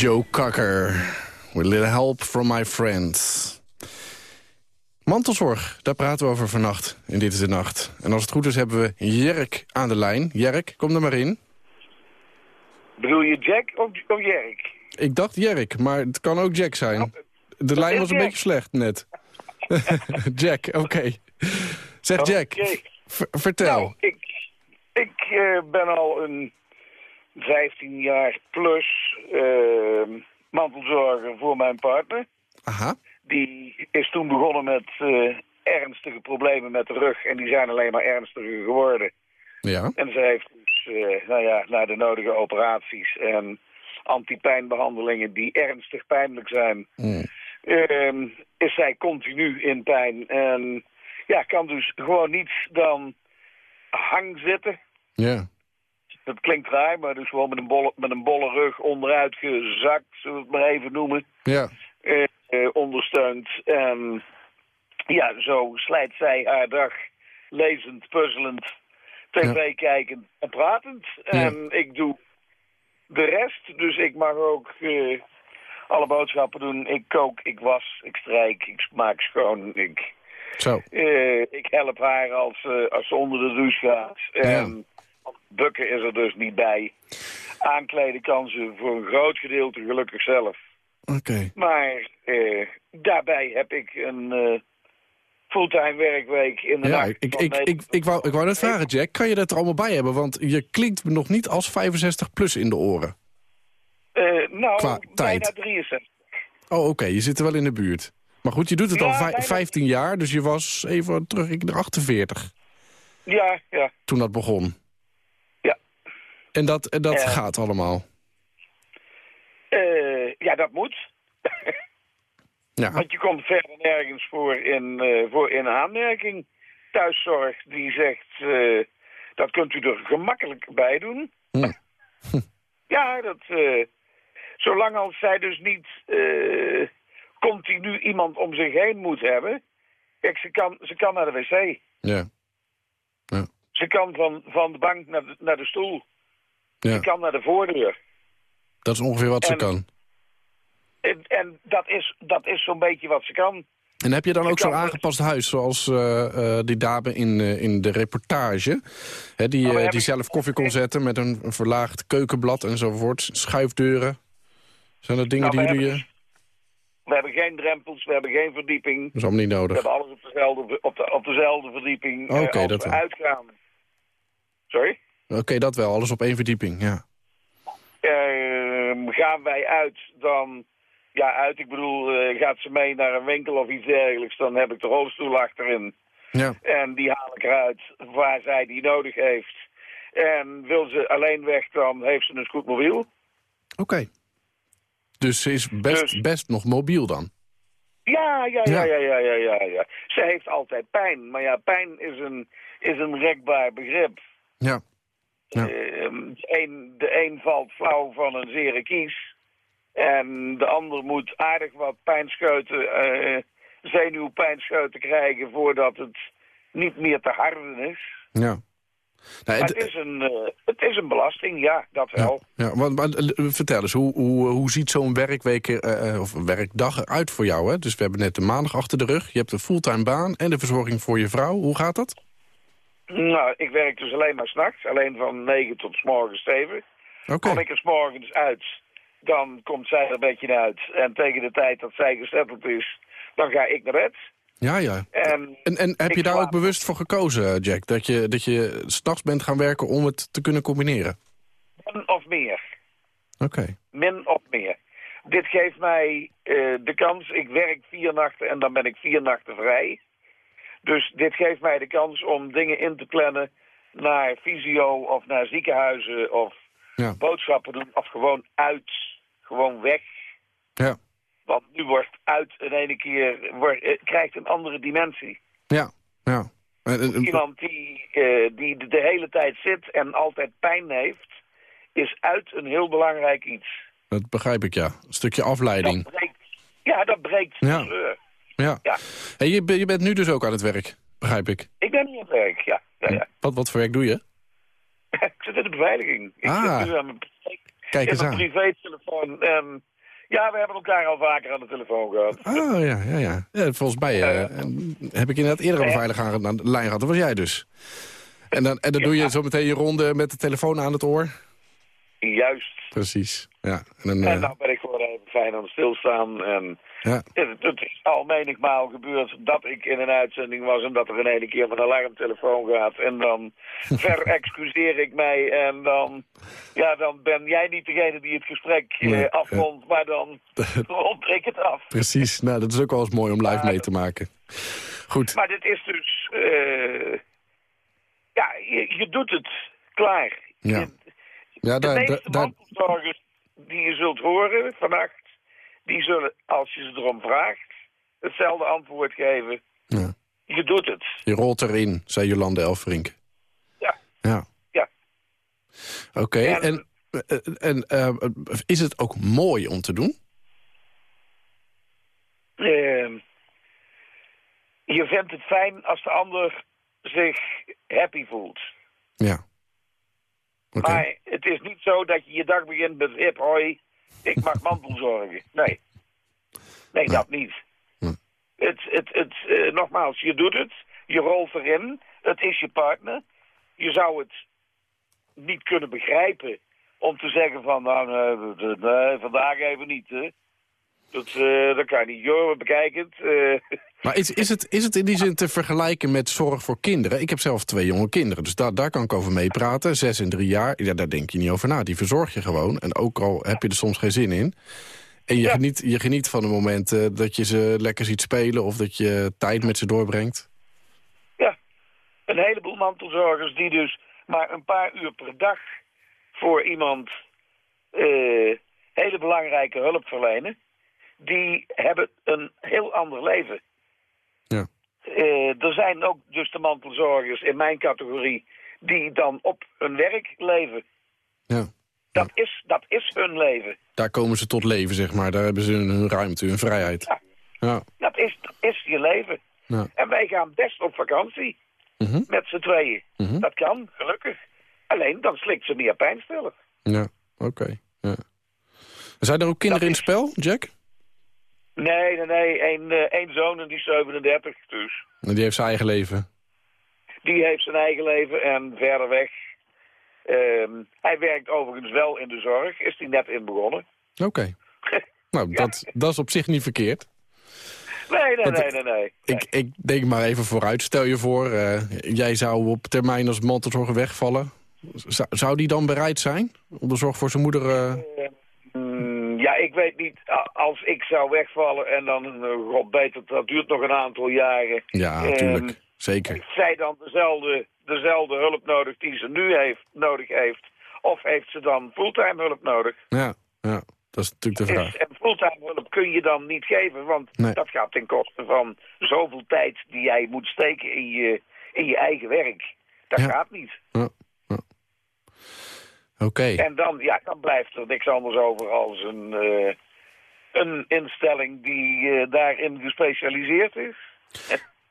Speaker 3: Joe Cocker. With a little help from my friends. Mantelzorg, daar praten we over vannacht. In Dit is de Nacht. En als het goed is hebben we Jerk aan de lijn. Jerk, kom er maar in.
Speaker 15: Bedoel je Jack of, of Jerk?
Speaker 3: Ik dacht Jerk, maar het kan ook Jack zijn. De lijn was een
Speaker 15: Jack.
Speaker 3: beetje slecht net. Jack, oké. Zeg Jack,
Speaker 15: Oké.
Speaker 3: v- vertel.
Speaker 15: Nou, ik, ik eh, ben al een 15 jaar plus eh, mantelzorger voor mijn partner.
Speaker 3: Aha.
Speaker 15: Die is toen begonnen met eh, ernstige problemen met de rug. En die zijn alleen maar ernstiger geworden.
Speaker 3: Ja.
Speaker 15: En ze heeft dus, eh, nou ja, na de nodige operaties en antipijnbehandelingen die ernstig pijnlijk zijn,
Speaker 3: Mm.
Speaker 15: ehm, is zij continu in pijn. En ja, kan dus gewoon niets dan hang zitten.
Speaker 3: Ja.
Speaker 15: Dat klinkt raar, maar dus gewoon met een bolle, met een bolle rug onderuit gezakt, zullen we het maar even noemen.
Speaker 3: Ja.
Speaker 15: Eh, eh, ondersteunt. En ja, zo slijt zij haar dag lezend, puzzelend, tv kijkend en pratend. En ik doe de rest, dus ik mag ook eh, alle boodschappen doen. Ik kook, ik was, ik strijk, ik maak schoon, ik...
Speaker 3: Zo.
Speaker 15: Ik help haar als, als ze onder de douche gaat. En bukken is er dus niet bij. Aankleden kan ze voor een groot gedeelte gelukkig zelf.
Speaker 3: Oké.
Speaker 15: Maar eh, daarbij heb ik een eh, fulltime werkweek in de
Speaker 3: Ja,
Speaker 15: nacht.
Speaker 3: ik, ik, ik, ik, wou, ik wou net vragen, Jack. Kan je dat er allemaal bij hebben? Want je klinkt nog niet als 65 plus in de oren.
Speaker 15: Eh, nou,
Speaker 3: qua
Speaker 15: bijna
Speaker 3: tijd.
Speaker 15: 63.
Speaker 3: Oh, oké. Je zit er wel in de buurt. Maar goed, je doet het
Speaker 15: Ja,
Speaker 3: al vij-
Speaker 15: bijna.
Speaker 3: 15 jaar. Dus je was even terug in de 48
Speaker 15: Ja, ja.
Speaker 3: toen dat begon.
Speaker 15: Ja.
Speaker 3: En dat, dat gaat allemaal.
Speaker 15: Eh, ja, dat moet.
Speaker 3: Ja.
Speaker 15: Want je komt verder nergens voor in, eh, voor in aanmerking. Thuiszorg die zegt, eh, dat kunt u er gemakkelijk bij doen.
Speaker 3: Hm.
Speaker 15: Ja, dat, zolang als zij dus niet continu iemand om zich heen moet hebben. Kijk, ze kan, ze kan naar de wc.
Speaker 3: Ja.
Speaker 15: Ze kan van, van de bank naar de, naar de stoel.
Speaker 3: Ja.
Speaker 15: Ze kan naar de voordeur.
Speaker 3: Dat is ongeveer wat ze kan.
Speaker 15: En, en dat is, dat is zo'n beetje wat ze kan.
Speaker 3: En heb je dan ook zo'n aangepast huis, zoals eh, eh, die dame in, eh, in de reportage... Hè, die,
Speaker 15: Oh,
Speaker 3: die zelf koffie kon zetten met een, een verlaagd keukenblad enzovoort. Schuifdeuren. Zijn dat dingen
Speaker 15: Nou, we
Speaker 3: die jullie...
Speaker 15: hebben-
Speaker 3: eh,
Speaker 15: We hebben geen drempels, we hebben geen verdieping.
Speaker 3: Dat is allemaal niet
Speaker 15: We
Speaker 3: nodig.
Speaker 15: hebben alles op dezelfde, op de, op dezelfde verdieping.
Speaker 3: Oké,
Speaker 15: als
Speaker 3: dat
Speaker 15: we
Speaker 3: wel.
Speaker 15: uitgaan. Sorry?
Speaker 3: Oké, dat wel. Alles op één verdieping, ja.
Speaker 15: Ehm, gaan wij uit, dan... Ja, uit, ik bedoel, eh, gaat ze mee naar een winkel of iets dergelijks... dan heb ik de rolstoel achterin.
Speaker 3: Ja.
Speaker 15: En die haal ik eruit waar zij die nodig heeft. En wil ze alleen weg, dan heeft ze een scootmobiel.
Speaker 3: Oké. Dus ze is best, best nog mobiel dan.
Speaker 15: Ja, ja, ja,
Speaker 3: Ja.
Speaker 15: ja, ja, ja, ja, ja. Ze heeft altijd pijn. Maar ja, pijn is een, is een rekbaar begrip.
Speaker 3: Ja. Ja.
Speaker 15: Ehm, de, een, de een valt flauw van een zere kies. En de ander moet aardig wat pijnscheuten, eh zenuwpijnscheuten krijgen voordat het niet meer te harden is.
Speaker 3: Ja. Nou,
Speaker 15: Maar
Speaker 3: het-
Speaker 15: is een, eh, het is een belasting, ja, dat wel.
Speaker 3: Ja, want, maar, eh, vertel eens, hoe, hoe, hoe ziet zo'n werkweek of werkdag eruit voor jou? Hè? Dus we hebben net de maandag achter de rug. Je hebt een fulltime baan en de verzorging voor je vrouw. Hoe gaat dat?
Speaker 15: Nou, ik werk dus alleen maar s'nachts, alleen van 9 tot 's morgens 7.
Speaker 3: Oké.
Speaker 15: Kom ik er 's morgens uit, dan komt zij er een beetje uit. En tegen de tijd dat zij gesetteld is, dan ga ik naar bed.
Speaker 3: Ja, ja.
Speaker 15: En,
Speaker 3: En, en heb je daar
Speaker 15: slaap.
Speaker 3: ook bewust voor gekozen, Jack? Dat je, dat je s'nachts bent gaan werken om het te kunnen combineren?
Speaker 15: Min of meer.
Speaker 3: Oké.
Speaker 15: Min of meer. Dit geeft mij eh, de kans, ik werk vier nachten en dan ben ik vier nachten vrij. Dus dit geeft mij de kans om dingen in te plannen naar fysio of naar ziekenhuizen of
Speaker 3: Ja.
Speaker 15: boodschappen doen of gewoon uit, gewoon weg.
Speaker 3: Ja.
Speaker 15: Want nu wordt uit in ene keer, wordt, eh, krijgt een andere dimensie.
Speaker 3: Ja. Ja.
Speaker 15: Iemand die, eh, die de, hele tijd zit en altijd pijn heeft, is uit een heel belangrijk iets.
Speaker 3: dat begrijp ik, ja. Een stukje afleiding.
Speaker 15: Dat breekt, ja, dat breekt de
Speaker 3: Ja. Ja.
Speaker 15: Ja.
Speaker 3: En je, je bent nu dus ook aan het werk, begrijp ik.
Speaker 15: Ik ben niet aan het werk, ja. ja, ja.
Speaker 3: Wat, wat voor werk doe je?
Speaker 15: ik zit in de beveiliging. Ik
Speaker 3: Ah.
Speaker 15: zit nu aan mijn,
Speaker 3: Kijk eens aan.
Speaker 15: privételefoon. En ja, we hebben elkaar al vaker aan de telefoon gehad.
Speaker 3: Oh, ja, ja, ja. ja volgens mij eh, heb ik inderdaad eerder een veilig aan aan de lijn gehad. Dat was jij dus. En dan, en dan doe je zo meteen je ronde met de telefoon aan het oor?
Speaker 15: Juist.
Speaker 3: Precies, ja. En dan,
Speaker 15: En
Speaker 3: eh,
Speaker 15: dan ben ik gewoon even fijn aan het stilstaan. En
Speaker 3: ja.
Speaker 15: het, is al menigmaal gebeurd dat ik in een uitzending was... en dat er in ene keer mijn alarmtelefoon gaat. En dan verexcuseer ik mij. En dan, ja, dan ben jij niet degene die het gesprek eh,
Speaker 3: Nee,
Speaker 15: afrondt... maar dan rond ik het af.
Speaker 3: Precies, nou, dat is ook wel eens mooi om live mee te maken. Goed,
Speaker 15: Maar dit is dus... eh, ja, je, je doet het. Klaar.
Speaker 3: ja. Ja,
Speaker 15: De
Speaker 3: daar, daar,
Speaker 15: meeste
Speaker 3: daar,
Speaker 15: die je zult horen vannacht... die zullen, als je ze erom vraagt, hetzelfde antwoord geven.
Speaker 3: Ja.
Speaker 15: Je doet het.
Speaker 3: je rolt erin, zei Jolande Elfrink.
Speaker 15: Ja.
Speaker 3: Ja.
Speaker 15: Ja.
Speaker 3: Oké, en, en, eh, is het ook mooi om te doen?
Speaker 15: Ehm, je vindt het fijn als de ander zich happy voelt.
Speaker 3: Ja.
Speaker 15: Maar het is niet zo dat je je dag begint met hip hoi, ik mag mantelzorgen. Nee. Nee, dat niet. Het, het, het, eh, nogmaals, je doet het, je rolt erin, het is je partner. Je zou het niet kunnen begrijpen om te zeggen van, nou, nee, nee, vandaag even niet, hè. Dat, eh, dat kan niet. Joh, bekijk het. eh.
Speaker 3: Maar is, is, het, is het in die zin te vergelijken met zorg voor kinderen? Ik heb zelf twee jonge kinderen, dus daar, daar kan ik over meepraten. Zes en drie jaar, ja, daar denk je niet over na. Die verzorg je gewoon. En ook al heb je er soms geen zin in. En je, geniet, je geniet van de momenten dat je ze lekker ziet spelen... of dat je tijd met ze doorbrengt.
Speaker 15: een heleboel mantelzorgers die dus maar een paar uur per dag voor iemand eh, hele belangrijke hulp verlenen, die hebben een heel ander leven.
Speaker 3: Ja.
Speaker 15: Eh, er zijn ook dus de mantelzorgers in mijn categorie die dan op hun werk leven.
Speaker 3: Ja.
Speaker 15: Dat, is, dat is hun leven.
Speaker 3: Daar komen ze tot leven, zeg maar. Daar hebben ze hun, ruimte, hun vrijheid. Ja.
Speaker 15: Dat is, dat is je leven.
Speaker 3: Ja.
Speaker 15: En wij gaan best op vakantie
Speaker 3: Mhm.
Speaker 15: met z'n tweeën.
Speaker 3: Mhm.
Speaker 15: Dat kan, gelukkig. Alleen dan slikt ze meer pijnstiller.
Speaker 3: Ja, oké. Ja. Zijn er ook kinderen in het spel, Jack?
Speaker 15: Nee, nee, nee. Eén eh, één zoon en die is 37 dus.
Speaker 3: En die heeft zijn eigen leven.
Speaker 15: Die heeft zijn eigen leven en verder weg. Ehm, hij werkt overigens wel in de zorg. Is hij net in begonnen.
Speaker 3: Oké. Nou, dat, dat is op zich niet verkeerd.
Speaker 15: Nee, nee, nee, nee, nee.
Speaker 3: Ik, ik denk maar even vooruit. Stel je voor, eh, jij zou op termijn als mantelzorger wegvallen. Zou, zou die dan bereid zijn om de zorg voor zijn moeder... eh,
Speaker 15: Mm, ja, ik weet niet. Als ik zou wegvallen en dan, uh, god beter, dat duurt nog een aantal jaren.
Speaker 3: Ja, natuurlijk. Zeker.
Speaker 15: Heeft zij dan dezelfde, dezelfde hulp nodig die ze nu heeft, nodig heeft? Of heeft ze dan fulltime hulp nodig?
Speaker 3: Ja, ja, dat is natuurlijk de vraag.
Speaker 15: En fulltime hulp kun je dan niet geven, want
Speaker 3: Nee.
Speaker 15: dat gaat ten koste van zoveel tijd die jij moet steken in je, in je eigen werk. Dat gaat niet.
Speaker 3: Ja,
Speaker 15: En dan, ja, dan blijft er niks anders over als een, eh, een instelling die eh, daarin gespecialiseerd is.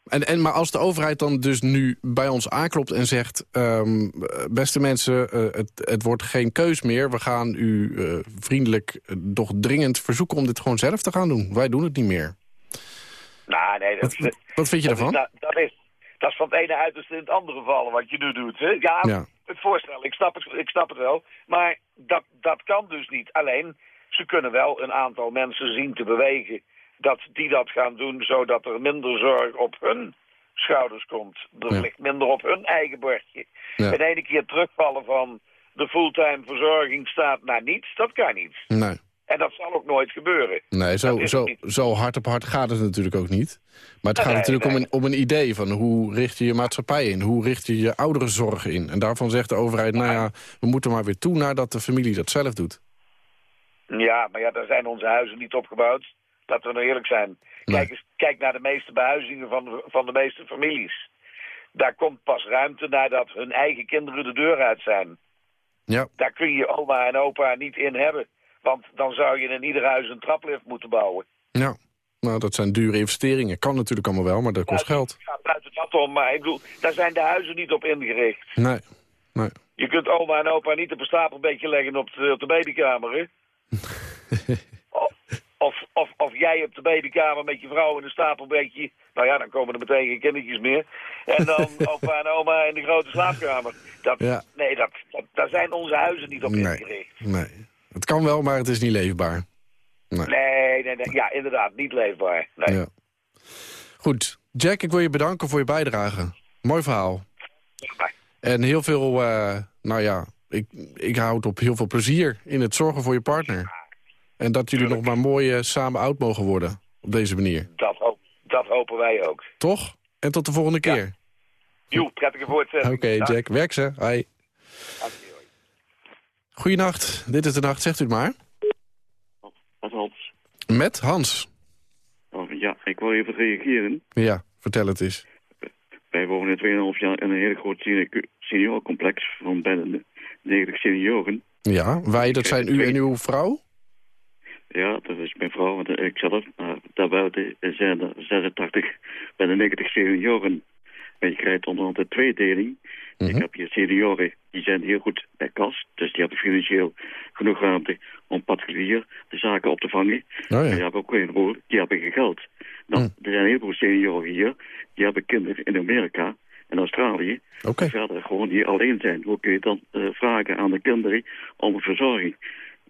Speaker 3: En, en, maar als de overheid dan dus nu bij ons aanklopt en zegt... ehm, eh, beste mensen, eh, het, het wordt geen keus meer. We gaan u vriendelijk, doch dringend verzoeken om dit gewoon zelf te gaan doen. Wij doen het niet meer.
Speaker 15: Nou, nee, dat,
Speaker 3: Wat, wat vind je
Speaker 15: is,
Speaker 3: ervan?
Speaker 15: dat, dat is, dat is van het ene uiterste in het andere vallen wat je nu doet. Hè? Ja,
Speaker 3: Ja.
Speaker 15: Het voorstel, ik snap het, ik snap het wel. Maar dat, dat kan dus niet. Alleen, ze kunnen wel een aantal mensen zien te bewegen... dat die dat gaan doen, zodat er minder zorg op hun schouders komt. Er
Speaker 3: Ja.
Speaker 15: ligt minder op hun eigen bordje.
Speaker 3: Ja.
Speaker 15: En ene keer terugvallen van de fulltime verzorging staat naar niets, dat kan niet.
Speaker 3: Nee,
Speaker 15: En dat zal ook nooit gebeuren.
Speaker 3: nee zo,
Speaker 15: Dat
Speaker 3: zo, zo hard op hard gaat het natuurlijk ook niet. Maar het
Speaker 15: Nee,
Speaker 3: gaat natuurlijk
Speaker 15: nee.
Speaker 3: om, een, om een idee van hoe richt je je maatschappij in? Hoe richt je je ouderenzorg in? En daarvan zegt de overheid, nou ja, we moeten maar weer toe... nadat de familie dat zelf doet.
Speaker 15: Ja, maar ja, daar zijn onze huizen niet opgebouwd. Laten we nou eerlijk zijn. Kijk, eens, kijk naar de meeste behuizingen van de, van de meeste families. Daar komt pas ruimte nadat hun eigen kinderen de deur uit zijn.
Speaker 3: Ja.
Speaker 15: Daar kun je oma en opa niet in hebben. Want dan zou je in ieder huis een traplift moeten bouwen.
Speaker 3: Ja, nou dat zijn dure investeringen. Kan natuurlijk allemaal wel, maar dat kost geld.
Speaker 15: Gaat buiten dat om, maar ik bedoel, daar zijn de huizen niet op ingericht.
Speaker 3: Nee, nee.
Speaker 15: Je kunt oma en opa niet op een stapelbedje leggen op de, op de babykamer, hè? of, of, of, of jij op de babykamer met je vrouw in een stapelbedje. Nou ja, dan komen er meteen geen kindertjes meer. En dan opa en oma in de grote slaapkamer. Dat,
Speaker 3: Ja.
Speaker 15: Nee, dat, dat, daar zijn onze huizen niet op
Speaker 3: Nee,
Speaker 15: ingericht.
Speaker 3: nee. Kan wel, maar het is niet leefbaar. Nee.
Speaker 15: Nee, nee, nee. Ja, inderdaad, niet leefbaar. Nee.
Speaker 3: Ja. Goed, Jack, ik wil je bedanken voor je bijdrage. Mooi verhaal. En heel veel, eh, nou ja, ik, ik houd op heel veel plezier in het zorgen voor je partner. En dat jullie nog maar mooi eh, samen oud mogen worden op deze manier.
Speaker 15: Dat, dat hopen wij ook.
Speaker 3: Toch? En tot de volgende keer.
Speaker 15: Joe, prettige voortzetting.
Speaker 3: Oké. Jack, werk ze. Hoi. Goeienacht, dit is de nacht, zegt u het maar.
Speaker 16: Wat Hans?
Speaker 3: Met Hans.
Speaker 16: Oh, ja, ik wil even reageren.
Speaker 3: Ja, vertel het eens.
Speaker 16: Wij wonen 2,5 jaar in een heel groot senior- seniorencomplex van bedden. 90 senioren.
Speaker 3: Ja, wij, dat zijn u en uw vrouw?
Speaker 16: Ja, dat is mijn vrouw en ik zelf. Maar daarbuiten zijn er 86 bij de 90 senioren. En je krijgt onder andere tweedeling. Ik heb hier senioren, die zijn heel goed bij kas. Dus die hebben financieel genoeg ruimte om particulier de zaken op te vangen.
Speaker 3: ja.
Speaker 16: En die hebben ook een heleboel, die hebben geen geld. Nou, er zijn een heleboel senioren hier, die hebben kinderen in Amerika en Australië. Die verder gewoon hier alleen zijn. Hoe kun je dan eh, vragen aan de kinderen om een verzorging?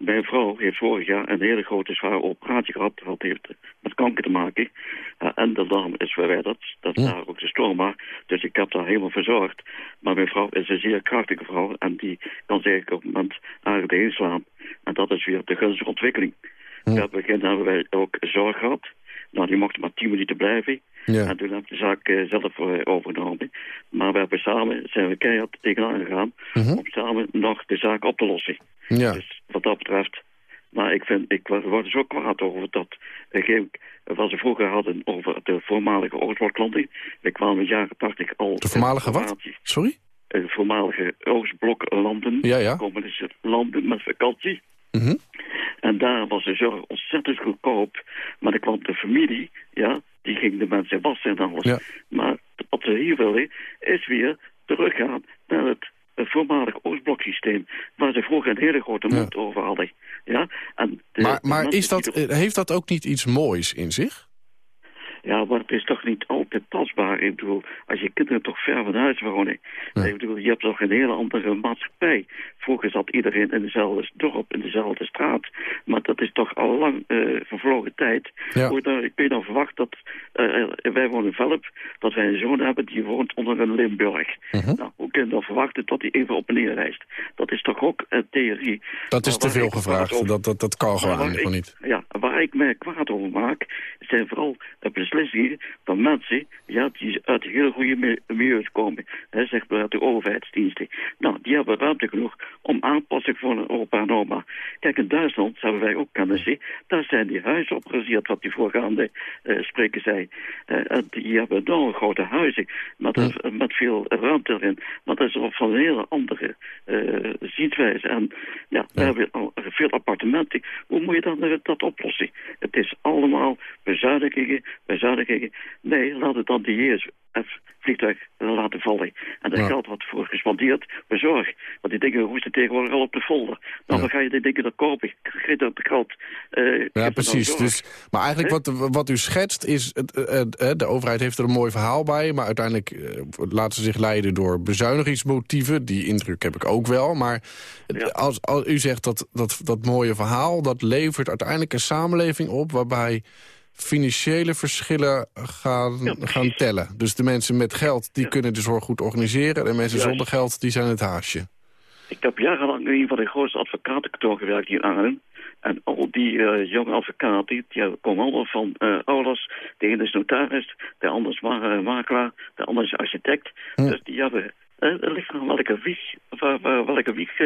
Speaker 16: Mijn vrouw heeft vorig jaar een hele grote zware operatie gehad. Dat heeft met kanker te maken. Ja, en de darm is verwijderd. Dat is daar ook de stoma. Dus ik heb daar helemaal verzorgd. Maar mijn vrouw is een zeer krachtige vrouw. En die kan zich op het moment aardig heen slaan. En dat is weer de gunstige ontwikkeling. In het begin hebben wij ook zorg gehad. Nou, die mocht maar tien minuten blijven.
Speaker 3: Ja.
Speaker 16: En toen heb ik de zaak eh, zelf eh, overgenomen. Maar we hebben samen, zijn we keihard tegenaan gegaan... om samen nog de zaak op te lossen.
Speaker 3: Ja.
Speaker 16: Dus wat dat betreft... Maar ik vind, ik word zo kwaad over dat... Uh, wat ze vroeger hadden over de voormalige Oostblokklanten. We kwamen in de jaren 80 al...
Speaker 3: De voormalige wat? Sorry?
Speaker 16: De voormalige Oostbloklanden.
Speaker 3: Ja, ja.
Speaker 16: Communistische landen met vakantie.
Speaker 3: Mhm.
Speaker 16: En daar was de zorg ontzettend goedkoop. Maar dan kwam de familie, ja, die ging de mensen wassen en alles. Maar wat we hier willen, is weer teruggaan naar het voormalig Oostbloksysteem, waar ze vroeger een hele grote mond over hadden. Ja? En de-
Speaker 3: Maar, maar is dat,
Speaker 16: die
Speaker 3: eh, heeft dat ook niet iets moois in zich?
Speaker 16: Ja, maar het is toch niet altijd tastbaar. Ik bedoel, als je kinderen toch ver van huis wonen. Ik bedoel, je hebt toch een hele andere maatschappij. Vroeger zat iedereen in dezelfde dorp, in dezelfde straat. Maar dat is toch al lang eh, vervlogen tijd.
Speaker 3: Ja.
Speaker 16: Hoe dan, ik weet dan verwacht dat, eh, wij wonen in Velp, dat wij een zoon hebben die woont onder een Limburg.
Speaker 3: Mhm.
Speaker 16: Nou, hoe kun je dan verwachten dat hij even op en neer reist? Dat is toch ook een theorie.
Speaker 3: Dat is te veel gevraagd. Dat, dat, dat kan gewoon
Speaker 16: ik-
Speaker 3: niet.
Speaker 16: Ja, waar ik mij kwaad over maak, zijn vooral beslissingen van mensen ja, die uit hele goede mi- milieus komen. Hè, zeg maar uit de overheidsdiensten. Nou, die hebben ruimte genoeg om aanpassing voor een opa en oma. Kijk, in Duitsland hebben wij ook kennissen. Daar zijn die huizen opgezet, wat die voorgaande eh, spreker zei. En die hebben enorm grote huizen met, met veel ruimte erin. Maar dat is op van een hele andere eh zienswijze. En ja, we hebben al veel appartementen. Hoe moet je dan dat oplossen? Het is allemaal bezuinigingen, bezuinigingen. Nee, laat het dan die ESF-vliegtuig laten vallen. En dat
Speaker 3: Ja.
Speaker 16: geld wat voor gespandeerd, bezorg. Want die dingen roesten tegenwoordig al op de folder. Nou, dan ga je die dingen dan kopen. Geef dat geld. eh,
Speaker 3: Ja, precies. Dus, maar eigenlijk wat, wat u schetst is... Het, de overheid heeft er een mooi verhaal bij... maar uiteindelijk eh, laten ze zich leiden door bezuinigingsmotieven. Die indruk heb ik ook wel. Maar het- als, als u zegt dat, dat dat mooie verhaal... dat levert uiteindelijk een samenleving op... waarbij financiële verschillen gaan, gaan tellen. Dus de mensen met geld die kunnen de zorg goed organiseren... en de mensen zonder geld die zijn het haasje.
Speaker 16: Ik heb jarenlang in een van de grootste advocatenkantoor gewerkt hier in Arnhem. En al die eh, jonge advocaten, die komen allemaal van eh, ouders. De ene is notaris, de ander is eh, makelaar, de ander is architect. Dus die hebben... Het ligt aan welke wieg, waar, waar- welke wieg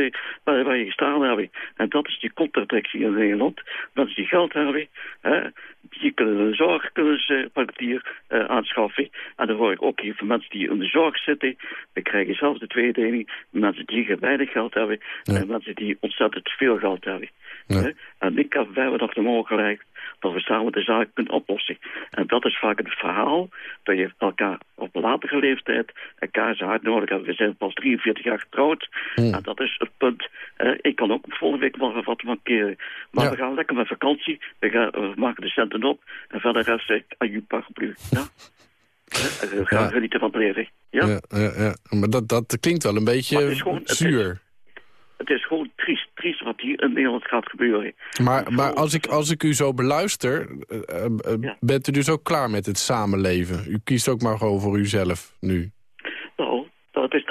Speaker 16: waar, waar je gestaan hebt. En dat is die contradictie in Nederland. Mensen die geld hebben, kunnen de zorg kunnen ze particulier eh, aanschaffen. En dan hoor ik ook hier van mensen die in de zorg zitten. We krijgen zelfs de tweedeling. Mensen die weinig geld hebben en mensen die ontzettend veel geld hebben. Hè? En ik heb, hebben nog de mogelijkheid dat we samen de zaak kunnen oplossen. En dat is vaak het verhaal dat je elkaar op een latere leeftijd elkaar zo hard nodig hebt. We zijn pas 43 jaar getrouwd. En dat is het punt. Ik kan ook volgende week wel wat mankeren. Maar we gaan lekker met vakantie. We, gaan, we maken de centen op. En verder rest ik aan je paraplu. Ja? Gaan
Speaker 3: Ja.
Speaker 16: genieten van het leven. Ja?
Speaker 3: Ja, ja, ja. Maar dat, dat klinkt wel een
Speaker 16: het
Speaker 3: beetje
Speaker 16: is gewoon-
Speaker 3: zuur.
Speaker 16: Het is gewoon triest, triest wat hier in Nederland gaat gebeuren.
Speaker 3: Maar, maar als, ik, als ik u zo beluister, eh, eh, bent u dus ook klaar met het samenleven? U kiest ook maar gewoon voor uzelf nu.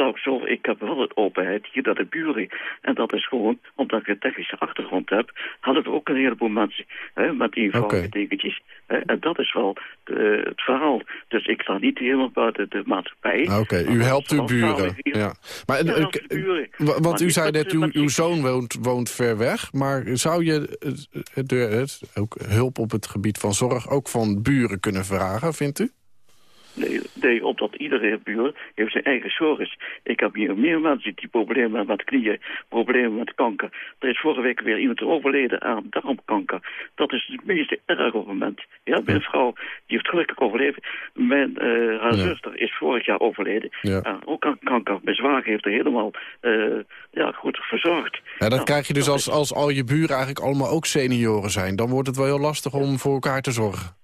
Speaker 16: Dat ook zo. Ik heb wel een openheid hier naar de buren. En dat is gewoon, omdat ik een technische achtergrond heb... hadden we ook een heleboel mensen hè, met die eenvoudige dingetjes. Hè, en dat is wel de- het verhaal. Dus ik sta niet helemaal buiten de maatschappij.
Speaker 3: Ah, Oké, u helpt uw buren. Ja. Maar,
Speaker 16: Ja,
Speaker 3: eh, eh,
Speaker 16: buren.
Speaker 3: Want
Speaker 16: Maar
Speaker 3: u zei net, uw, uw zoon woont, woont ver weg. Maar zou je eh, de, het, ook hulp op het gebied van zorg ook van buren kunnen vragen, vindt u?
Speaker 16: Nee, nee, omdat iedere buur heeft zijn eigen zorg. Ik heb hier meer mensen die problemen hebben met knieën, problemen met kanker. Er is vorige week weer iemand overleden aan darmkanker. Dat is het meest erg op het moment. Ja, mijn vrouw die heeft gelukkig overleefd. Mijn, eh, haar
Speaker 3: Ja.
Speaker 16: zuster is vorig jaar overleden.
Speaker 3: Ja.
Speaker 16: Ook aan kanker. Mijn zwager heeft er helemaal eh, ja, goed verzorgd.
Speaker 3: Ja, dat krijg je dus als, als al je buren eigenlijk allemaal ook senioren zijn. Dan wordt het wel heel lastig om voor elkaar te zorgen.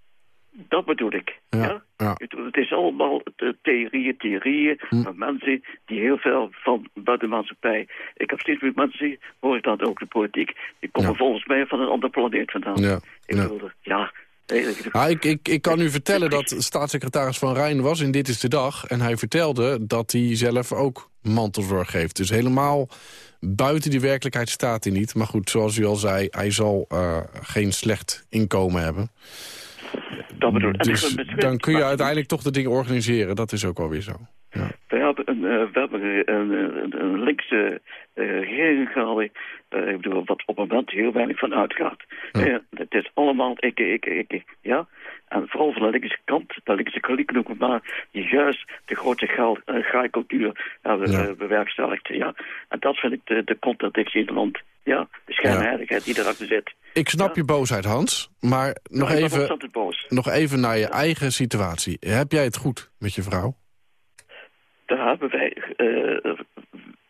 Speaker 16: Dat bedoel ik.
Speaker 3: Ja,
Speaker 16: Ja?
Speaker 3: ja.
Speaker 16: Het is allemaal theorieën, theorieën
Speaker 3: Hm.
Speaker 16: van mensen die heel veel van buiten de maatschappij. Ik heb steeds meer mensen, hoor ik dat ook de politiek, die komen volgens mij van een andere planeet vandaan.
Speaker 3: Ja,
Speaker 16: Ik
Speaker 3: ja.
Speaker 16: bedoel, ja. nee, ik-
Speaker 3: ik, ik, ik kan u vertellen dat staatssecretaris Van Rijn was in Dit is de Dag... en hij vertelde dat hij zelf ook mantelzorg geeft. Dus helemaal buiten die werkelijkheid staat hij niet. Maar goed, zoals u al zei, hij zal eh, geen slecht inkomen hebben.
Speaker 16: Dat bedoel ik. En
Speaker 3: Dus dan kun je uiteindelijk toch de dingen organiseren. Dat is ook alweer zo.
Speaker 16: We hebben een, eh, we hebben een, een, een linkse eh, regering gehad. eh, ik bedoel, wat op het moment heel weinig van uitgaat. Eh, het is allemaal ik, ik, ik, ja. En vooral van de linkse kant, de linkse kliek noem ik maar, die juist de grote gaal- hebben
Speaker 3: Ja.
Speaker 16: bewerkstelligd. Ja. En dat vind ik de, de contradictie in het land. Ja, de schijnheiligheid die erachter zit.
Speaker 3: Ik snap je boosheid, Hans. Maar nog, even, nog even naar je eigen situatie. Heb jij het goed met je vrouw?
Speaker 16: Daar hebben wij, eh,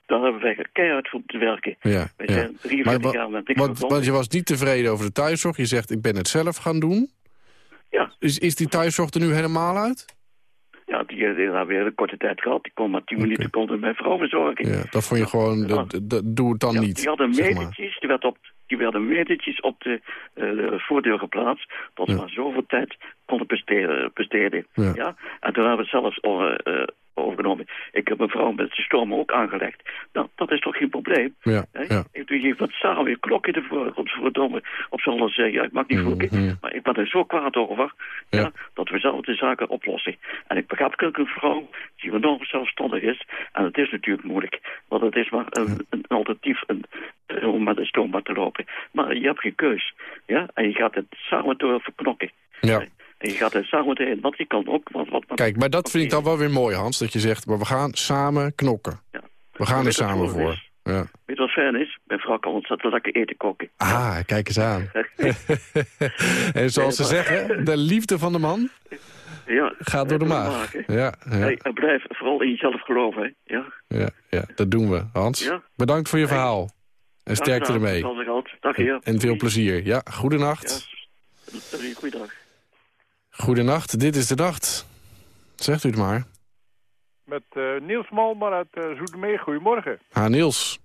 Speaker 16: daar hebben wij keihard voor te werken.
Speaker 3: Ja,
Speaker 16: Wij
Speaker 3: ja.
Speaker 16: zijn 43
Speaker 3: wa-
Speaker 16: jaar met
Speaker 3: want, want je was niet tevreden over de thuiszorg. Je zegt, ik ben het zelf gaan doen.
Speaker 16: Ja.
Speaker 3: Is, is die thuiszorg er nu helemaal uit?
Speaker 16: Ja, die, die hebben we een korte tijd gehad. Die kon maar tien minuten konden mijn vrouw verzorgen.
Speaker 3: Ja, dat vond je gewoon, de- de- de- doe het dan
Speaker 16: Ja,
Speaker 3: niet.
Speaker 16: Die hadden metertjes, die, werd op, die werden metertjes op de, eh, de voordeur geplaatst. Dat ze maar zoveel tijd konden besteden. besteden.
Speaker 3: Ja.
Speaker 16: Ja. En toen hebben we het zelfs eh, overgenomen. Ik heb mijn vrouw met de storm ook aangelegd. Nou, dat is toch geen probleem?
Speaker 3: Ja,
Speaker 16: Hè?
Speaker 3: ja.
Speaker 16: Ik doe hier wat samen weer klokje ervoor. Op z'n allen zeggen, ja, ik mag niet vloeken.
Speaker 3: Mhm.
Speaker 16: Maar ik ben er zo kwaad over. Ja. dat we zelf de zaken oplossen. En ik begrijp ook een vrouw die enorm zelfstandig is. En het is natuurlijk moeilijk. Want het is maar een, een alternatief een, om met een stoombad te lopen. Maar je hebt geen keus. Ja? En je gaat het samen door verknokken.
Speaker 3: Ja.
Speaker 16: En je gaat het samen doorheen. Want je kan ook wat... wat
Speaker 3: Kijk, maar dat vind ik dan wel weer mooi, Hans. Dat je zegt, maar we gaan samen knokken. We gaan er samen voor.
Speaker 16: is?
Speaker 3: Ja.
Speaker 16: Weet je wat fijn is? Mijn vrouw kan ontzettend lekker eten koken.
Speaker 3: Ah, kijk eens aan. en zoals ze zeggen, de liefde van de man
Speaker 16: Ja,
Speaker 3: gaat door de maag. Ja, ja,
Speaker 16: Hey, en blijf vooral in jezelf geloven. Hè? Ja?
Speaker 3: ja, ja, dat doen we. Hans,
Speaker 16: Ja.
Speaker 3: bedankt voor je verhaal. En sterkte ermee.
Speaker 16: Dag heer.
Speaker 3: En veel plezier. Ja, goedenacht.
Speaker 16: Goeiedag.
Speaker 3: Goedenacht, dit is de nacht. Zegt u het maar.
Speaker 17: Met eh, Niels Malmer uit uh, Zoetermeer. Goedemorgen.
Speaker 3: Ha, Niels,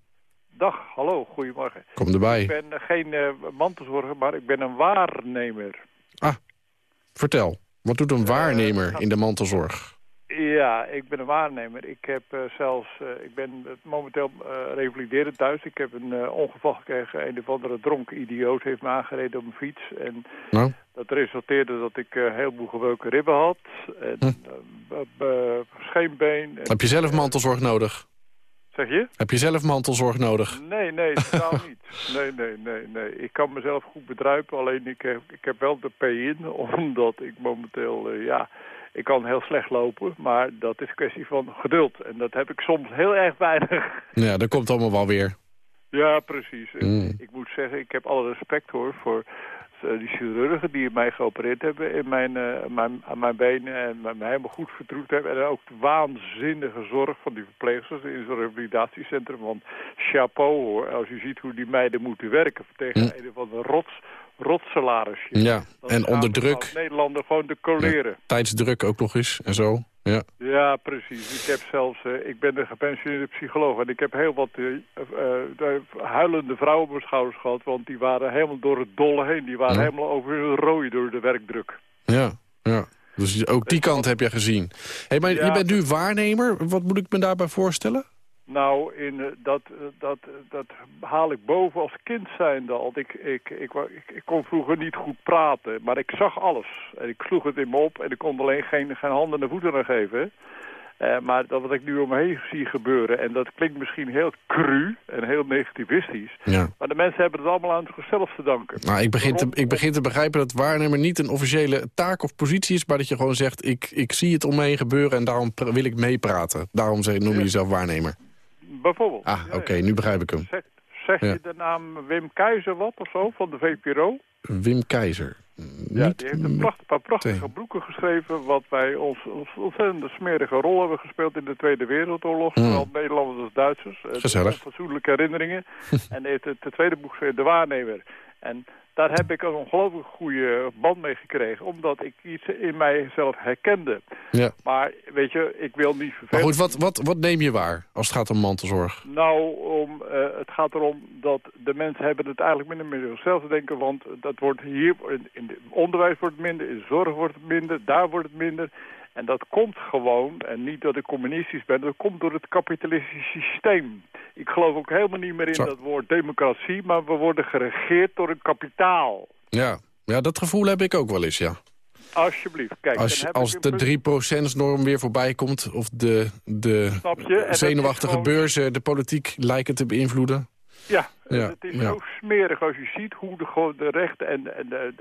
Speaker 17: Dag, hallo, goedemorgen.
Speaker 3: kom erbij.
Speaker 17: Ik ben eh, geen mantelzorger, maar ik ben een waarnemer.
Speaker 3: Vertel, wat doet een waarnemer in de mantelzorg?
Speaker 17: Ja, ik ben een waarnemer. Ik heb zelfs, ik ben momenteel revaliderend thuis. Ik heb een ongeval gekregen. Een of andere dronken idioot heeft me aangereden op mijn fiets. En
Speaker 3: Nou?
Speaker 17: Dat resulteerde dat ik eh, heel veel gebroken ribben had. En
Speaker 3: Hm.
Speaker 17: eh, scheenbeen. En-
Speaker 3: Heb je zelf mantelzorg nodig?
Speaker 17: Zeg je?
Speaker 3: Heb je zelf mantelzorg nodig?
Speaker 17: Nee, nee, totaal niet. Nee, nee, nee, nee. Ik kan mezelf goed bedruipen, alleen ik heb, ik heb wel de P in, omdat ik momenteel, eh, ja, ik kan heel slecht lopen, maar dat is kwestie van geduld. En dat heb ik soms heel erg weinig.
Speaker 3: Ja, dat komt allemaal wel weer.
Speaker 17: Ja, precies. En
Speaker 3: Mm.
Speaker 17: Ik moet zeggen, ik heb alle respect hoor voor eh, die chirurgen die mij geopereerd hebben in mijn, eh, mijn, aan mijn benen en me helemaal goed vertroet hebben. En ook de waanzinnige zorg van die verpleegsters in zo'n revalidatiecentrum. Want chapeau hoor, als je ziet hoe die meiden moeten werken tegen
Speaker 3: Mm.
Speaker 17: een of andere rots, rotsalarisje.
Speaker 3: Ja, en onder druk.
Speaker 17: Nederlander gewoon te coleren.
Speaker 3: Tijdsdruk ook nog eens en zo. Ja.
Speaker 17: Ja, precies. Ik heb zelfs, eh, ik ben een gepensioneerde psycholoog en ik heb heel wat eh, de huilende vrouwen op mijn schouders gehad, want die waren helemaal door het dolle heen. Die waren
Speaker 3: Ja.
Speaker 17: helemaal over hun rooien door de werkdruk.
Speaker 3: Ja, ja. Dus ook die kant heb je gezien. Hey, maar
Speaker 17: Ja.
Speaker 3: je bent nu waarnemer. Wat moet ik me daarbij voorstellen?
Speaker 17: Nou, in, eh, dat, eh, dat, eh, dat haal ik boven als kind zijnde al. Ik, ik, ik, ik, ik kon vroeger niet goed praten, maar ik zag alles. En ik sloeg het in me op en ik kon alleen geen, geen handen en voeten aan geven. Maar dat wat ik nu om me heen zie gebeuren, en dat klinkt misschien heel cru en heel negativistisch,
Speaker 3: Ja.
Speaker 17: maar de mensen hebben het allemaal aan zichzelf te danken.
Speaker 3: Nou, ik begin, te, ik begin te begrijpen dat waarnemer niet een officiële taak of positie is... maar dat je gewoon zegt, ik, ik zie het om me heen gebeuren en daarom wil ik meepraten. Daarom noem je jezelf waarnemer.
Speaker 17: Bijvoorbeeld.
Speaker 3: Ah, oké, nu begrijp ik hem.
Speaker 17: Zeg, je de naam Wim Keizer wat of zo, van de VPRO?
Speaker 3: Wim Keizer.
Speaker 17: Ja, die heeft een pracht, paar prachtige boeken geschreven... wat wij ons, ons ontzettend smerige rol hebben gespeeld in de Tweede Wereldoorlog. Zowel Nederlanders als Duitsers. Eh,
Speaker 3: Gezellig.
Speaker 17: Fatsoenlijke herinneringen. en heeft het, het tweede boek geschreven, De Waarnemer. En daar heb ik een ongelooflijk goede band mee gekregen... omdat ik iets in mijzelf herkende.
Speaker 3: Ja.
Speaker 17: Maar weet je, ik wil niet vervelend...
Speaker 3: Maar goed, wat, wat, wat neem je waar als het gaat om mantelzorg?
Speaker 17: Nou, om, eh, het gaat erom dat de mensen hebben het eigenlijk minder meer zichzelf te denken. Want dat wordt hier, in, in het onderwijs wordt het minder, in de zorg wordt het minder, daar wordt het minder. En dat komt gewoon, en niet dat ik communistisch ben, dat komt door het kapitalistische systeem. Ik geloof ook helemaal niet meer in
Speaker 3: Zo.
Speaker 17: dat woord democratie, maar we worden geregeerd door een kapitaal.
Speaker 3: Ja. ja, dat gevoel heb ik ook wel eens, ja.
Speaker 17: Alsjeblieft, kijk.
Speaker 3: Als,
Speaker 17: dan
Speaker 3: je-
Speaker 17: heb
Speaker 3: als
Speaker 17: ik
Speaker 3: de
Speaker 17: een punt.
Speaker 3: 3%-norm weer voorbij komt... of de, de zenuwachtige
Speaker 17: gewoon-
Speaker 3: beurzen de politiek lijken te beïnvloeden.
Speaker 17: Ja,
Speaker 3: Ja,
Speaker 17: het is
Speaker 3: ja.
Speaker 17: zo smerig als je ziet hoe de, de rechten en, en de,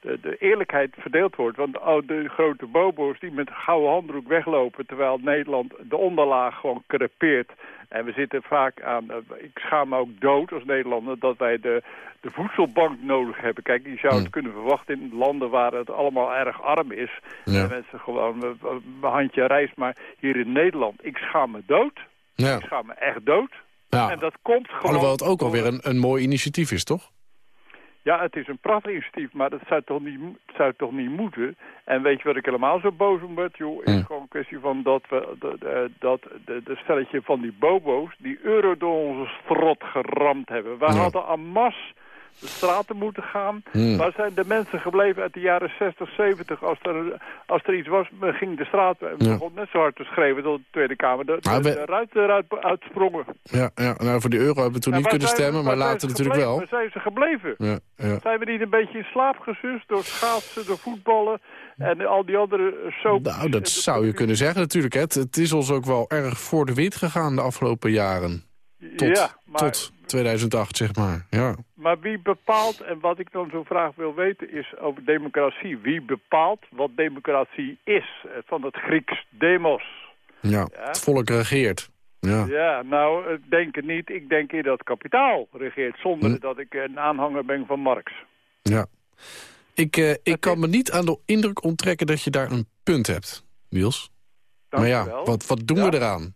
Speaker 17: de, de, eerlijkheid verdeeld wordt. Want oh, de grote bobo's die met een gouden handdoek weglopen... terwijl Nederland de onderlaag gewoon crepeert. En we zitten vaak aan... eh, ik schaam me ook dood als Nederlander dat wij de, de voedselbank nodig hebben. Kijk, je zou het
Speaker 3: Hmm.
Speaker 17: kunnen verwachten in landen waar het allemaal erg arm is.
Speaker 3: Ja.
Speaker 17: En mensen gewoon een handje rijst. Maar hier in Nederland, ik schaam me dood.
Speaker 3: Ja.
Speaker 17: Ik schaam me echt dood.
Speaker 3: Ja.
Speaker 17: En dat komt gewoon...
Speaker 3: Alhoewel het ook alweer een, een mooi initiatief is, toch?
Speaker 17: ja, het is een prachtig initiatief, maar dat zou toch niet, zou toch niet moeten. En weet je wat ik helemaal zo boos om werd, joh? Is gewoon een kwestie van dat we dat, eh, dat de, de stelletje van die bobo's die euro door onze strot geramd hebben. Wij hadden en masse de straten moeten gaan.
Speaker 3: Hm.
Speaker 17: Waar zijn de mensen gebleven uit de jaren 60, 70? Als er, als er iets was, ging de straat
Speaker 3: Ja.
Speaker 17: begon net zo hard te schreeuwen tot de Tweede Kamer. De,
Speaker 3: Maar
Speaker 17: de, eruit uitsprongen.
Speaker 3: Ja, ja nou, voor die euro hebben we toen
Speaker 17: En
Speaker 3: niet kunnen stemmen, maar later natuurlijk wel.
Speaker 17: Waar zijn ze gebleven?
Speaker 3: Ja, ja.
Speaker 17: Zijn we niet een beetje in slaap gesust door schaatsen, door voetballen en al die andere soap?
Speaker 3: Nou, dat zou je kunnen zeggen natuurlijk. hè. Het, het is ons ook wel erg voor de wind gegaan de afgelopen jaren. Tot,
Speaker 17: ja, maar,
Speaker 3: tot 2008, zeg maar. Ja.
Speaker 17: maar wie bepaalt, en wat ik dan zo graag wil weten is over democratie. Wie bepaalt wat democratie is? Eh, Van het Grieks demos.
Speaker 3: ja, het volk regeert. Ja.
Speaker 17: Ja, nou, ik denk het niet. Ik denk in dat kapitaal regeert, zonder
Speaker 3: Hm.
Speaker 17: dat ik een aanhanger ben van Marx.
Speaker 3: ja. Ik, eh, ik kan me niet aan de indruk onttrekken dat je daar een punt hebt, Niels. Maar ja, wat, wat doen we eraan?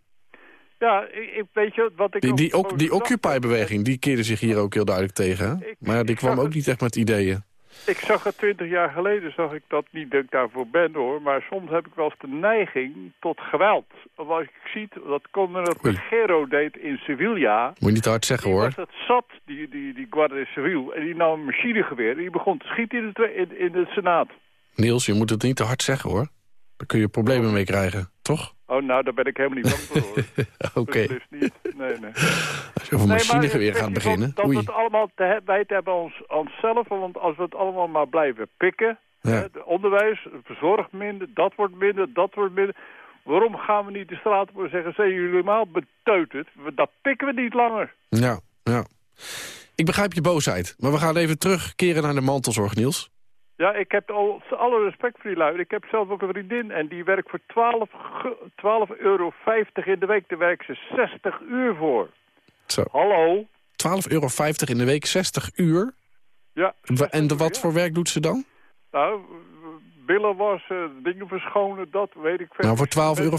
Speaker 17: Ja, ik, weet je wat ik...
Speaker 3: Die, ook, die? Occupy-beweging, die keerde zich hier ook heel duidelijk tegen. Maar ja, die kwam ook
Speaker 17: het.
Speaker 3: niet echt met ideeën.
Speaker 17: Ik zag het twintig jaar geleden, zag ik dat niet dat ik daarvoor ben hoor. Maar soms heb ik wel eens de neiging tot geweld. Als ik zie, dat Conrad. Ruggiero deed in Sevilla.
Speaker 3: Moet je niet te hard zeggen, hoor.
Speaker 17: het zat, die, die, die Guardia Civil. En die nam een machinegeweer en die begon te schieten in de, in, in de Senaat.
Speaker 3: Niels, je moet het niet te hard zeggen, hoor. Daar kun je problemen mee krijgen, toch?
Speaker 17: Oh, nou, daar ben ik helemaal niet bang voor.
Speaker 3: Oké.
Speaker 17: Beslist niet. Nee, nee.
Speaker 3: Als je over gaat
Speaker 17: kwestie van
Speaker 3: beginnen.
Speaker 17: Dat we het allemaal te wijten hebben ons, onszelf. Want als we het allemaal maar blijven pikken.
Speaker 3: Ja.
Speaker 17: Hè, de onderwijs, de zorg minder, dat wordt minder, dat wordt minder. Waarom gaan we niet de straat op en zeggen... zijn jullie helemaal beteuterd? Dat pikken we niet langer.
Speaker 3: Ja, ja. Ik begrijp je boosheid. Maar we gaan even terugkeren naar de mantelzorg, Niels.
Speaker 17: Ja, ik heb al, alle respect voor die lui. Ik heb zelf ook een vriendin en die werkt voor 12 ge- 12,50 euro in de week. Daar werkt ze 60 uur voor.
Speaker 3: Zo.
Speaker 17: Hallo?
Speaker 3: 12,50 euro in de week, 60 uur.
Speaker 17: Ja.
Speaker 3: En de, wat voor werk doet ze dan?
Speaker 17: Nou, billen wassen, dingen verschonen, dat weet ik veel.
Speaker 3: Nou, voor 12,50 euro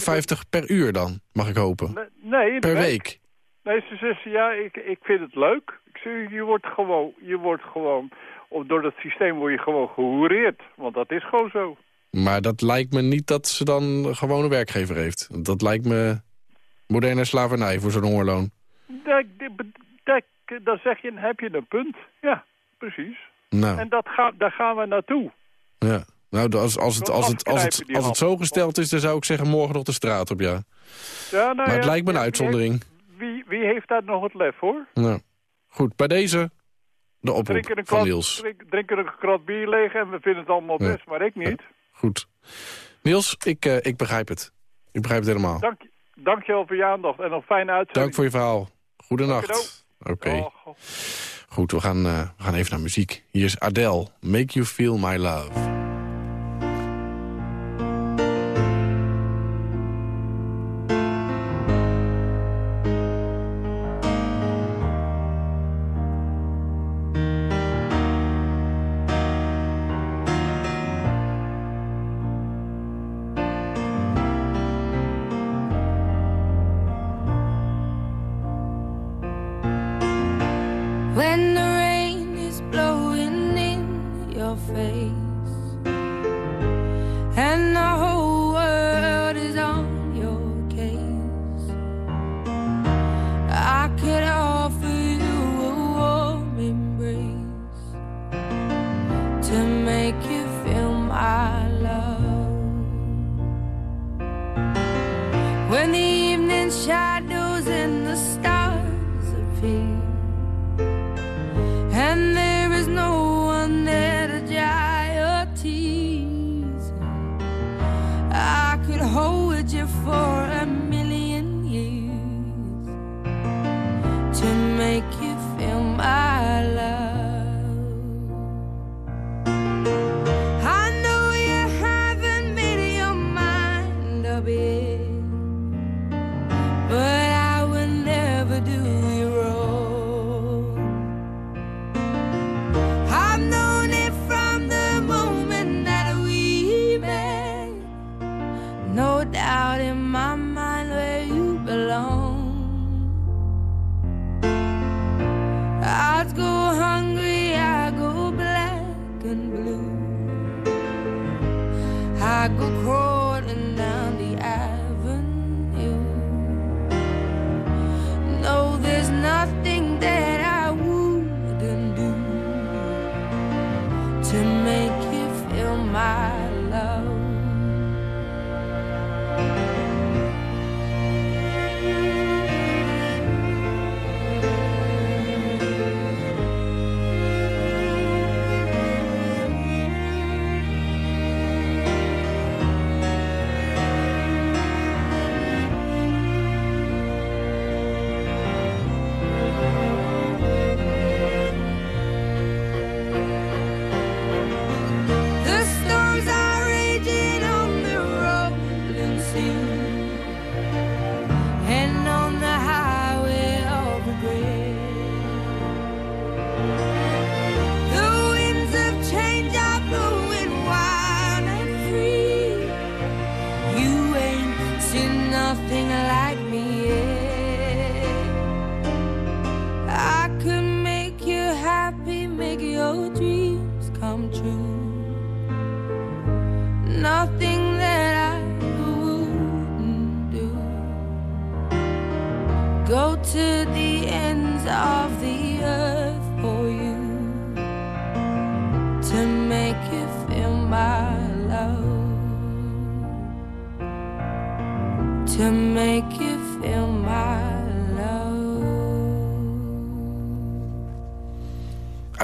Speaker 3: per uur dan, mag ik hopen.
Speaker 17: Nee,
Speaker 3: Per
Speaker 17: week.
Speaker 3: week.
Speaker 17: Nee, ze zegt, ja, ik, ik vind het leuk. Ik zeg, je wordt gewoon, je wordt gewoon, of door dat systeem word je gewoon gehoereerd. Want dat is gewoon zo.
Speaker 3: Maar dat lijkt me niet dat ze dan een gewone werkgever heeft. Dat lijkt me moderne slavernij voor zo'n hongerloon.
Speaker 17: Dan zeg je, heb je een punt. Ja, precies.
Speaker 3: Nou,
Speaker 17: En dat ga, daar gaan we naartoe.
Speaker 3: ja. Nou, als, als, het, als, het, als, het, als het zo gesteld is, dan zou ik zeggen morgen nog de straat op, ja.
Speaker 17: Ja, nou
Speaker 3: Maar het
Speaker 17: ja,
Speaker 3: lijkt me een
Speaker 17: wie-
Speaker 3: uitzondering.
Speaker 17: Wie, wie heeft daar nog het lef voor?
Speaker 3: Nou, goed, bij deze de oproep
Speaker 17: Drinken een,
Speaker 3: van
Speaker 17: krat,
Speaker 3: Niels.
Speaker 17: drink, drinken een krat bier leeg en we vinden het allemaal
Speaker 3: Ja.
Speaker 17: best, maar ik niet.
Speaker 3: Goed. Niels, ik, eh, ik begrijp het.
Speaker 18: Ik begrijp het helemaal.
Speaker 17: Dank, dank je wel voor je aandacht en nog fijne uitzending.
Speaker 18: Dank voor je verhaal. Goedenacht. Oké. Goed, we gaan, eh, we gaan even naar muziek. Hier is Adele, Make You Feel My Love.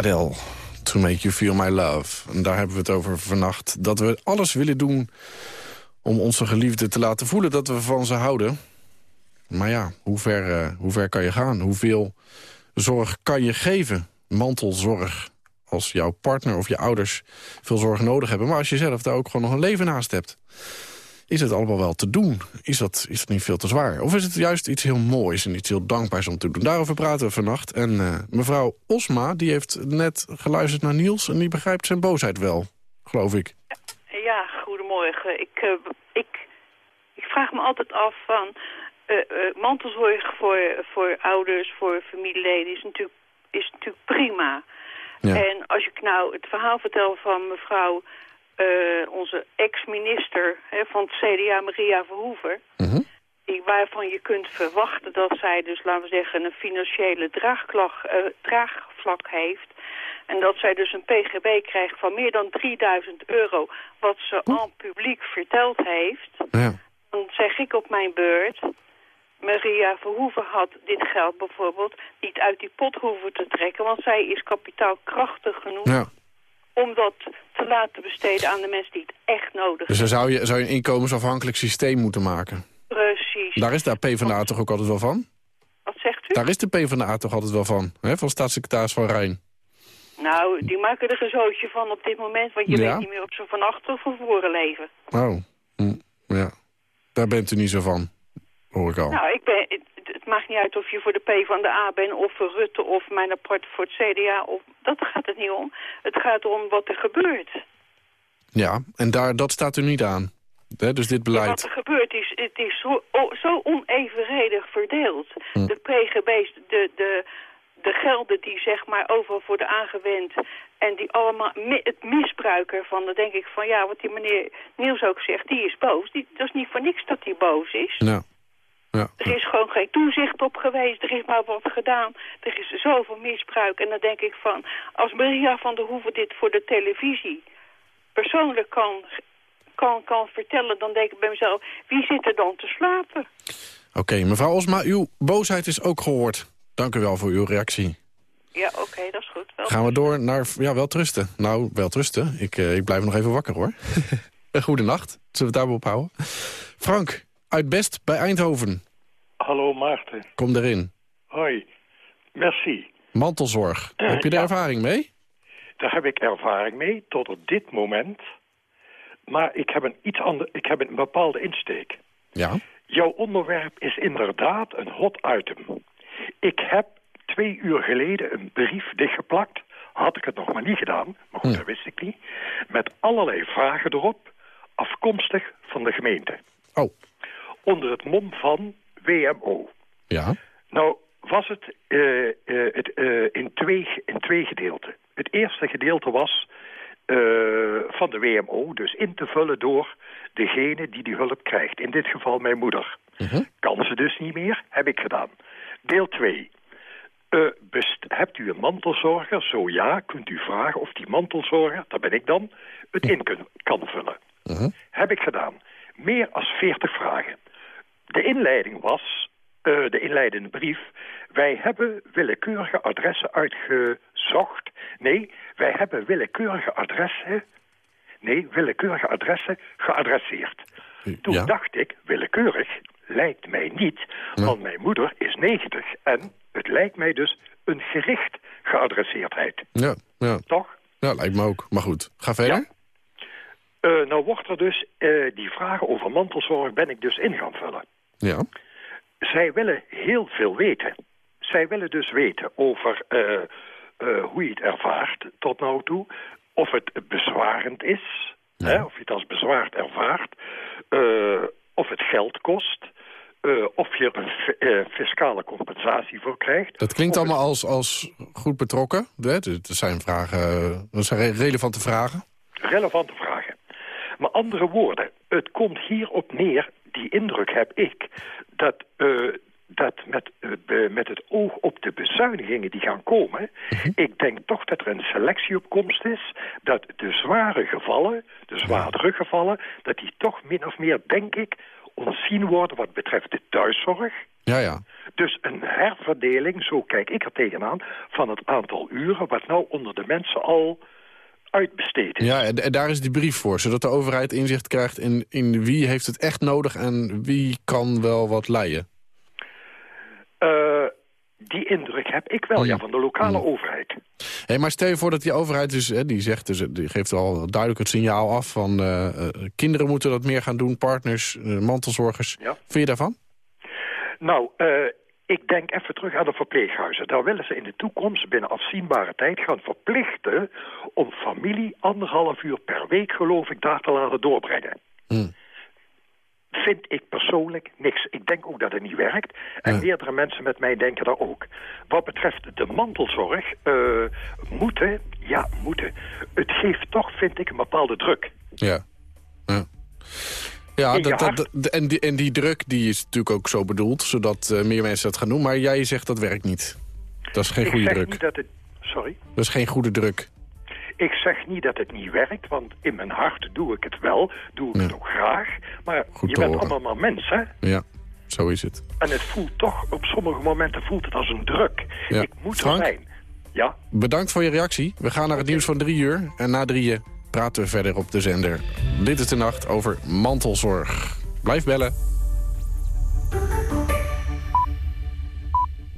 Speaker 18: Adele, To Make You Feel My Love. En daar hebben we het over vannacht. Dat we alles willen doen om onze geliefden te laten voelen dat we van ze houden. Maar ja, hoe ver, eh, hoe ver kan je gaan? Hoeveel zorg kan je geven? Mantelzorg. Als jouw partner of je ouders veel zorg nodig hebben. Maar als je zelf daar ook gewoon nog een leven naast hebt. Is het allemaal wel te doen? Is dat, is dat niet veel te zwaar? Of is het juist iets heel moois en iets heel dankbaars om te doen? Daarover praten we vannacht. En eh, mevrouw Osma, die heeft net geluisterd naar Niels... en die begrijpt zijn boosheid wel, geloof ik.
Speaker 19: Ja, goedemorgen. Ik, eh, ik, ik vraag me altijd af van... eh, mantelzorg voor, voor ouders, voor familieleden is natuurlijk, is natuurlijk prima. En als ik nou het verhaal vertel van mevrouw, onze ex-minister van het CDA, Maria Verhoeven... die, waarvan je kunt verwachten dat zij dus, laten we zeggen, een financiële eh, draagvlak heeft... En dat zij dus een pgb krijgt van meer dan 3000 euro, wat ze aan publiek verteld heeft. Dan zeg ik op mijn beurt, Maria Verhoeven had dit geld bijvoorbeeld niet uit die pot hoeven te trekken, want zij is kapitaalkrachtig genoeg
Speaker 18: Ja.
Speaker 19: Om dat te laten besteden aan de mensen die het echt nodig
Speaker 3: Dus dan zou je, zou je een inkomensafhankelijk systeem moeten maken.
Speaker 19: Precies.
Speaker 3: Daar is de PvdA toch ook altijd wel van?
Speaker 19: Wat zegt u?
Speaker 3: Daar is de PvdA toch altijd wel van, hè? van staatssecretaris Van Rijn.
Speaker 19: Nou, die maken er een zootje van op dit moment, want je
Speaker 3: Ja?
Speaker 19: weet niet meer of ze van achter of van voren leven.
Speaker 3: Oh, hm, ja. Daar bent u niet zo van, hoor ik al.
Speaker 19: Nou, ik ben, het, maakt niet uit of je voor de P van de A bent of voor Rutte of mijn apart voor het CDA. Of, dat gaat het niet om. Het gaat om wat er gebeurt.
Speaker 3: Ja, en daar, dat staat u niet aan. Dus dit
Speaker 19: Wat
Speaker 3: beleid.
Speaker 19: er gebeurt is, het is zo, o- zo onevenredig verdeeld.
Speaker 3: Hm.
Speaker 19: De PGB's, de, de, de gelden die zeg maar overal worden aangewend... en die allemaal het misbruik ervan, dan denk ik van... ja, wat die meneer Niels ook zegt, die is boos. Die, dat is niet voor niks dat hij boos is.
Speaker 3: Ja. Ja.
Speaker 19: Er is gewoon geen toezicht op geweest. Er is maar wat gedaan. Er is zoveel misbruik. En dan denk ik van... als Maria van der Hoeven dit voor de televisie... persoonlijk kan, kan, kan vertellen... dan denk ik bij mezelf... wie zit er dan te slapen?
Speaker 3: Oké, mevrouw Osma, uw boosheid is ook gehoord. Dank u wel voor uw reactie.
Speaker 19: Ja, oké, dat is goed. Wel
Speaker 3: Gaan we door naar, ja, wel trusten. Nou, wel trusten. Ik, eh, ik blijf nog even wakker, hoor. Een goede nacht. Zullen we het daarbij ophouden? Frank, uit Best bij Eindhoven.
Speaker 20: Hallo Maarten.
Speaker 3: Kom erin.
Speaker 20: Hoi. Merci.
Speaker 3: Mantelzorg.
Speaker 20: Eh,
Speaker 3: Heb je daar
Speaker 20: ja.
Speaker 3: ervaring mee?
Speaker 20: Daar heb ik ervaring mee tot op dit moment. Maar ik heb een iets ander, ik heb een bepaalde insteek.
Speaker 3: Ja.
Speaker 20: Jouw onderwerp is inderdaad een hot item. Ik heb twee uur geleden een brief dichtgeplakt. Had ik het nog maar niet gedaan, maar goed, dat wist ik niet. Met allerlei vragen erop, afkomstig van de gemeente.
Speaker 3: Oh.
Speaker 20: Onder het mom van WMO.
Speaker 3: Ja.
Speaker 20: Nou, was het, eh, eh, het eh, in, twee, in twee gedeelten. Het eerste gedeelte was van de WMO, dus in te vullen door degene die die hulp krijgt. In dit geval mijn moeder. Kan ze dus niet meer, heb ik gedaan. Deel 2. hebt u een mantelzorger? Zo ja, kunt u vragen of die mantelzorger, dat ben ik dan, het in kan vullen. Heb ik gedaan. Meer als 40 vragen. De inleiding was, eh, de inleidende brief... wij hebben willekeurige adressen uitgezocht. Nee, wij hebben willekeurige adressen... Nee, willekeurige adressen geadresseerd. Toen
Speaker 3: Ja.
Speaker 20: dacht ik, willekeurig lijkt mij niet, want mijn moeder is 90. En het lijkt mij dus een gericht geadresseerdheid.
Speaker 3: Ja, ja.
Speaker 20: Toch?
Speaker 3: Ja, lijkt me ook. Maar goed, ga verder.
Speaker 20: Eh, nou wordt er dus, eh, die vragen over mantelzorg ben ik dus in gaan vullen.
Speaker 3: Ja.
Speaker 20: Zij willen heel veel weten. Zij willen dus weten over eh, eh, hoe je het ervaart tot nu toe. Of het bezwarend is. Hè, of je het als bezwaard ervaart. eh, of het geld kost. of je er een fi- fiscale compensatie voor krijgt.
Speaker 3: Dat klinkt allemaal als, als goed betrokken. Hè? Het zijn, vragen, dat zijn re- relevante vragen.
Speaker 20: relevante vragen. Maar andere woorden, het komt hierop neer, die indruk heb ik, dat, eh, dat met, eh, be- met het oog op de bezuinigingen die gaan komen, ik denk toch dat er een selectie op komst is, dat de zware gevallen, de zwaardere gevallen, dat die toch min of meer, denk ik, ontzien worden wat betreft de thuiszorg.
Speaker 3: Ja, ja.
Speaker 20: Dus een herverdeling, zo kijk ik er tegenaan, van het aantal uren wat nou onder de mensen al uitbesteed is.
Speaker 3: Ja, en, daar is die brief voor, zodat de overheid inzicht krijgt in, in wie heeft het echt nodig en wie kan wel wat leien.
Speaker 20: Eh, die indruk heb ik wel, ja, van de lokale overheid.
Speaker 3: Hey, maar stel je voor dat die overheid dus, hè, die zegt dus, die geeft al duidelijk het signaal af van eh, eh, kinderen moeten dat meer gaan doen, partners, mantelzorgers.
Speaker 20: Ja.
Speaker 3: Vind je daarvan?
Speaker 20: Nou, ik denk even terug aan de verpleeghuizen. Daar willen ze in de toekomst binnen afzienbare tijd gaan verplichten... om familie anderhalf uur per week, geloof ik, daar te laten doorbrengen. Vind ik persoonlijk niks. Ik denk ook dat het niet werkt. En meerdere mensen met mij denken daar ook. Wat betreft de mantelzorg, eh, moeten, ja, moeten. Het geeft toch, vind ik, een bepaalde druk.
Speaker 3: Ja. Ja, ja dat, dat,
Speaker 20: hart.
Speaker 3: dat- en, die, en die druk die is natuurlijk ook zo bedoeld... zodat eh, meer mensen dat gaan doen. Maar jij zegt dat werkt niet. Dat is geen
Speaker 20: ik
Speaker 3: goede
Speaker 20: zeg
Speaker 3: druk.
Speaker 20: niet dat het... Sorry?
Speaker 3: Dat is geen goede druk.
Speaker 20: Ik zeg niet dat het niet werkt, want in mijn hart doe ik het wel. Doe ik het ook graag. Maar
Speaker 3: Goed
Speaker 20: je bent
Speaker 3: horen.
Speaker 20: allemaal maar mens, hè?
Speaker 3: Ja, zo is het.
Speaker 20: En het voelt toch, op sommige momenten voelt het als een druk.
Speaker 3: Ja.
Speaker 20: Ik moet
Speaker 3: Frank?
Speaker 20: er zijn. Ja.
Speaker 3: Bedankt voor je reactie. We gaan naar het nieuws van drie uur. En na drieën praten we verder op de zender. Dit is de nacht over mantelzorg. Blijf bellen.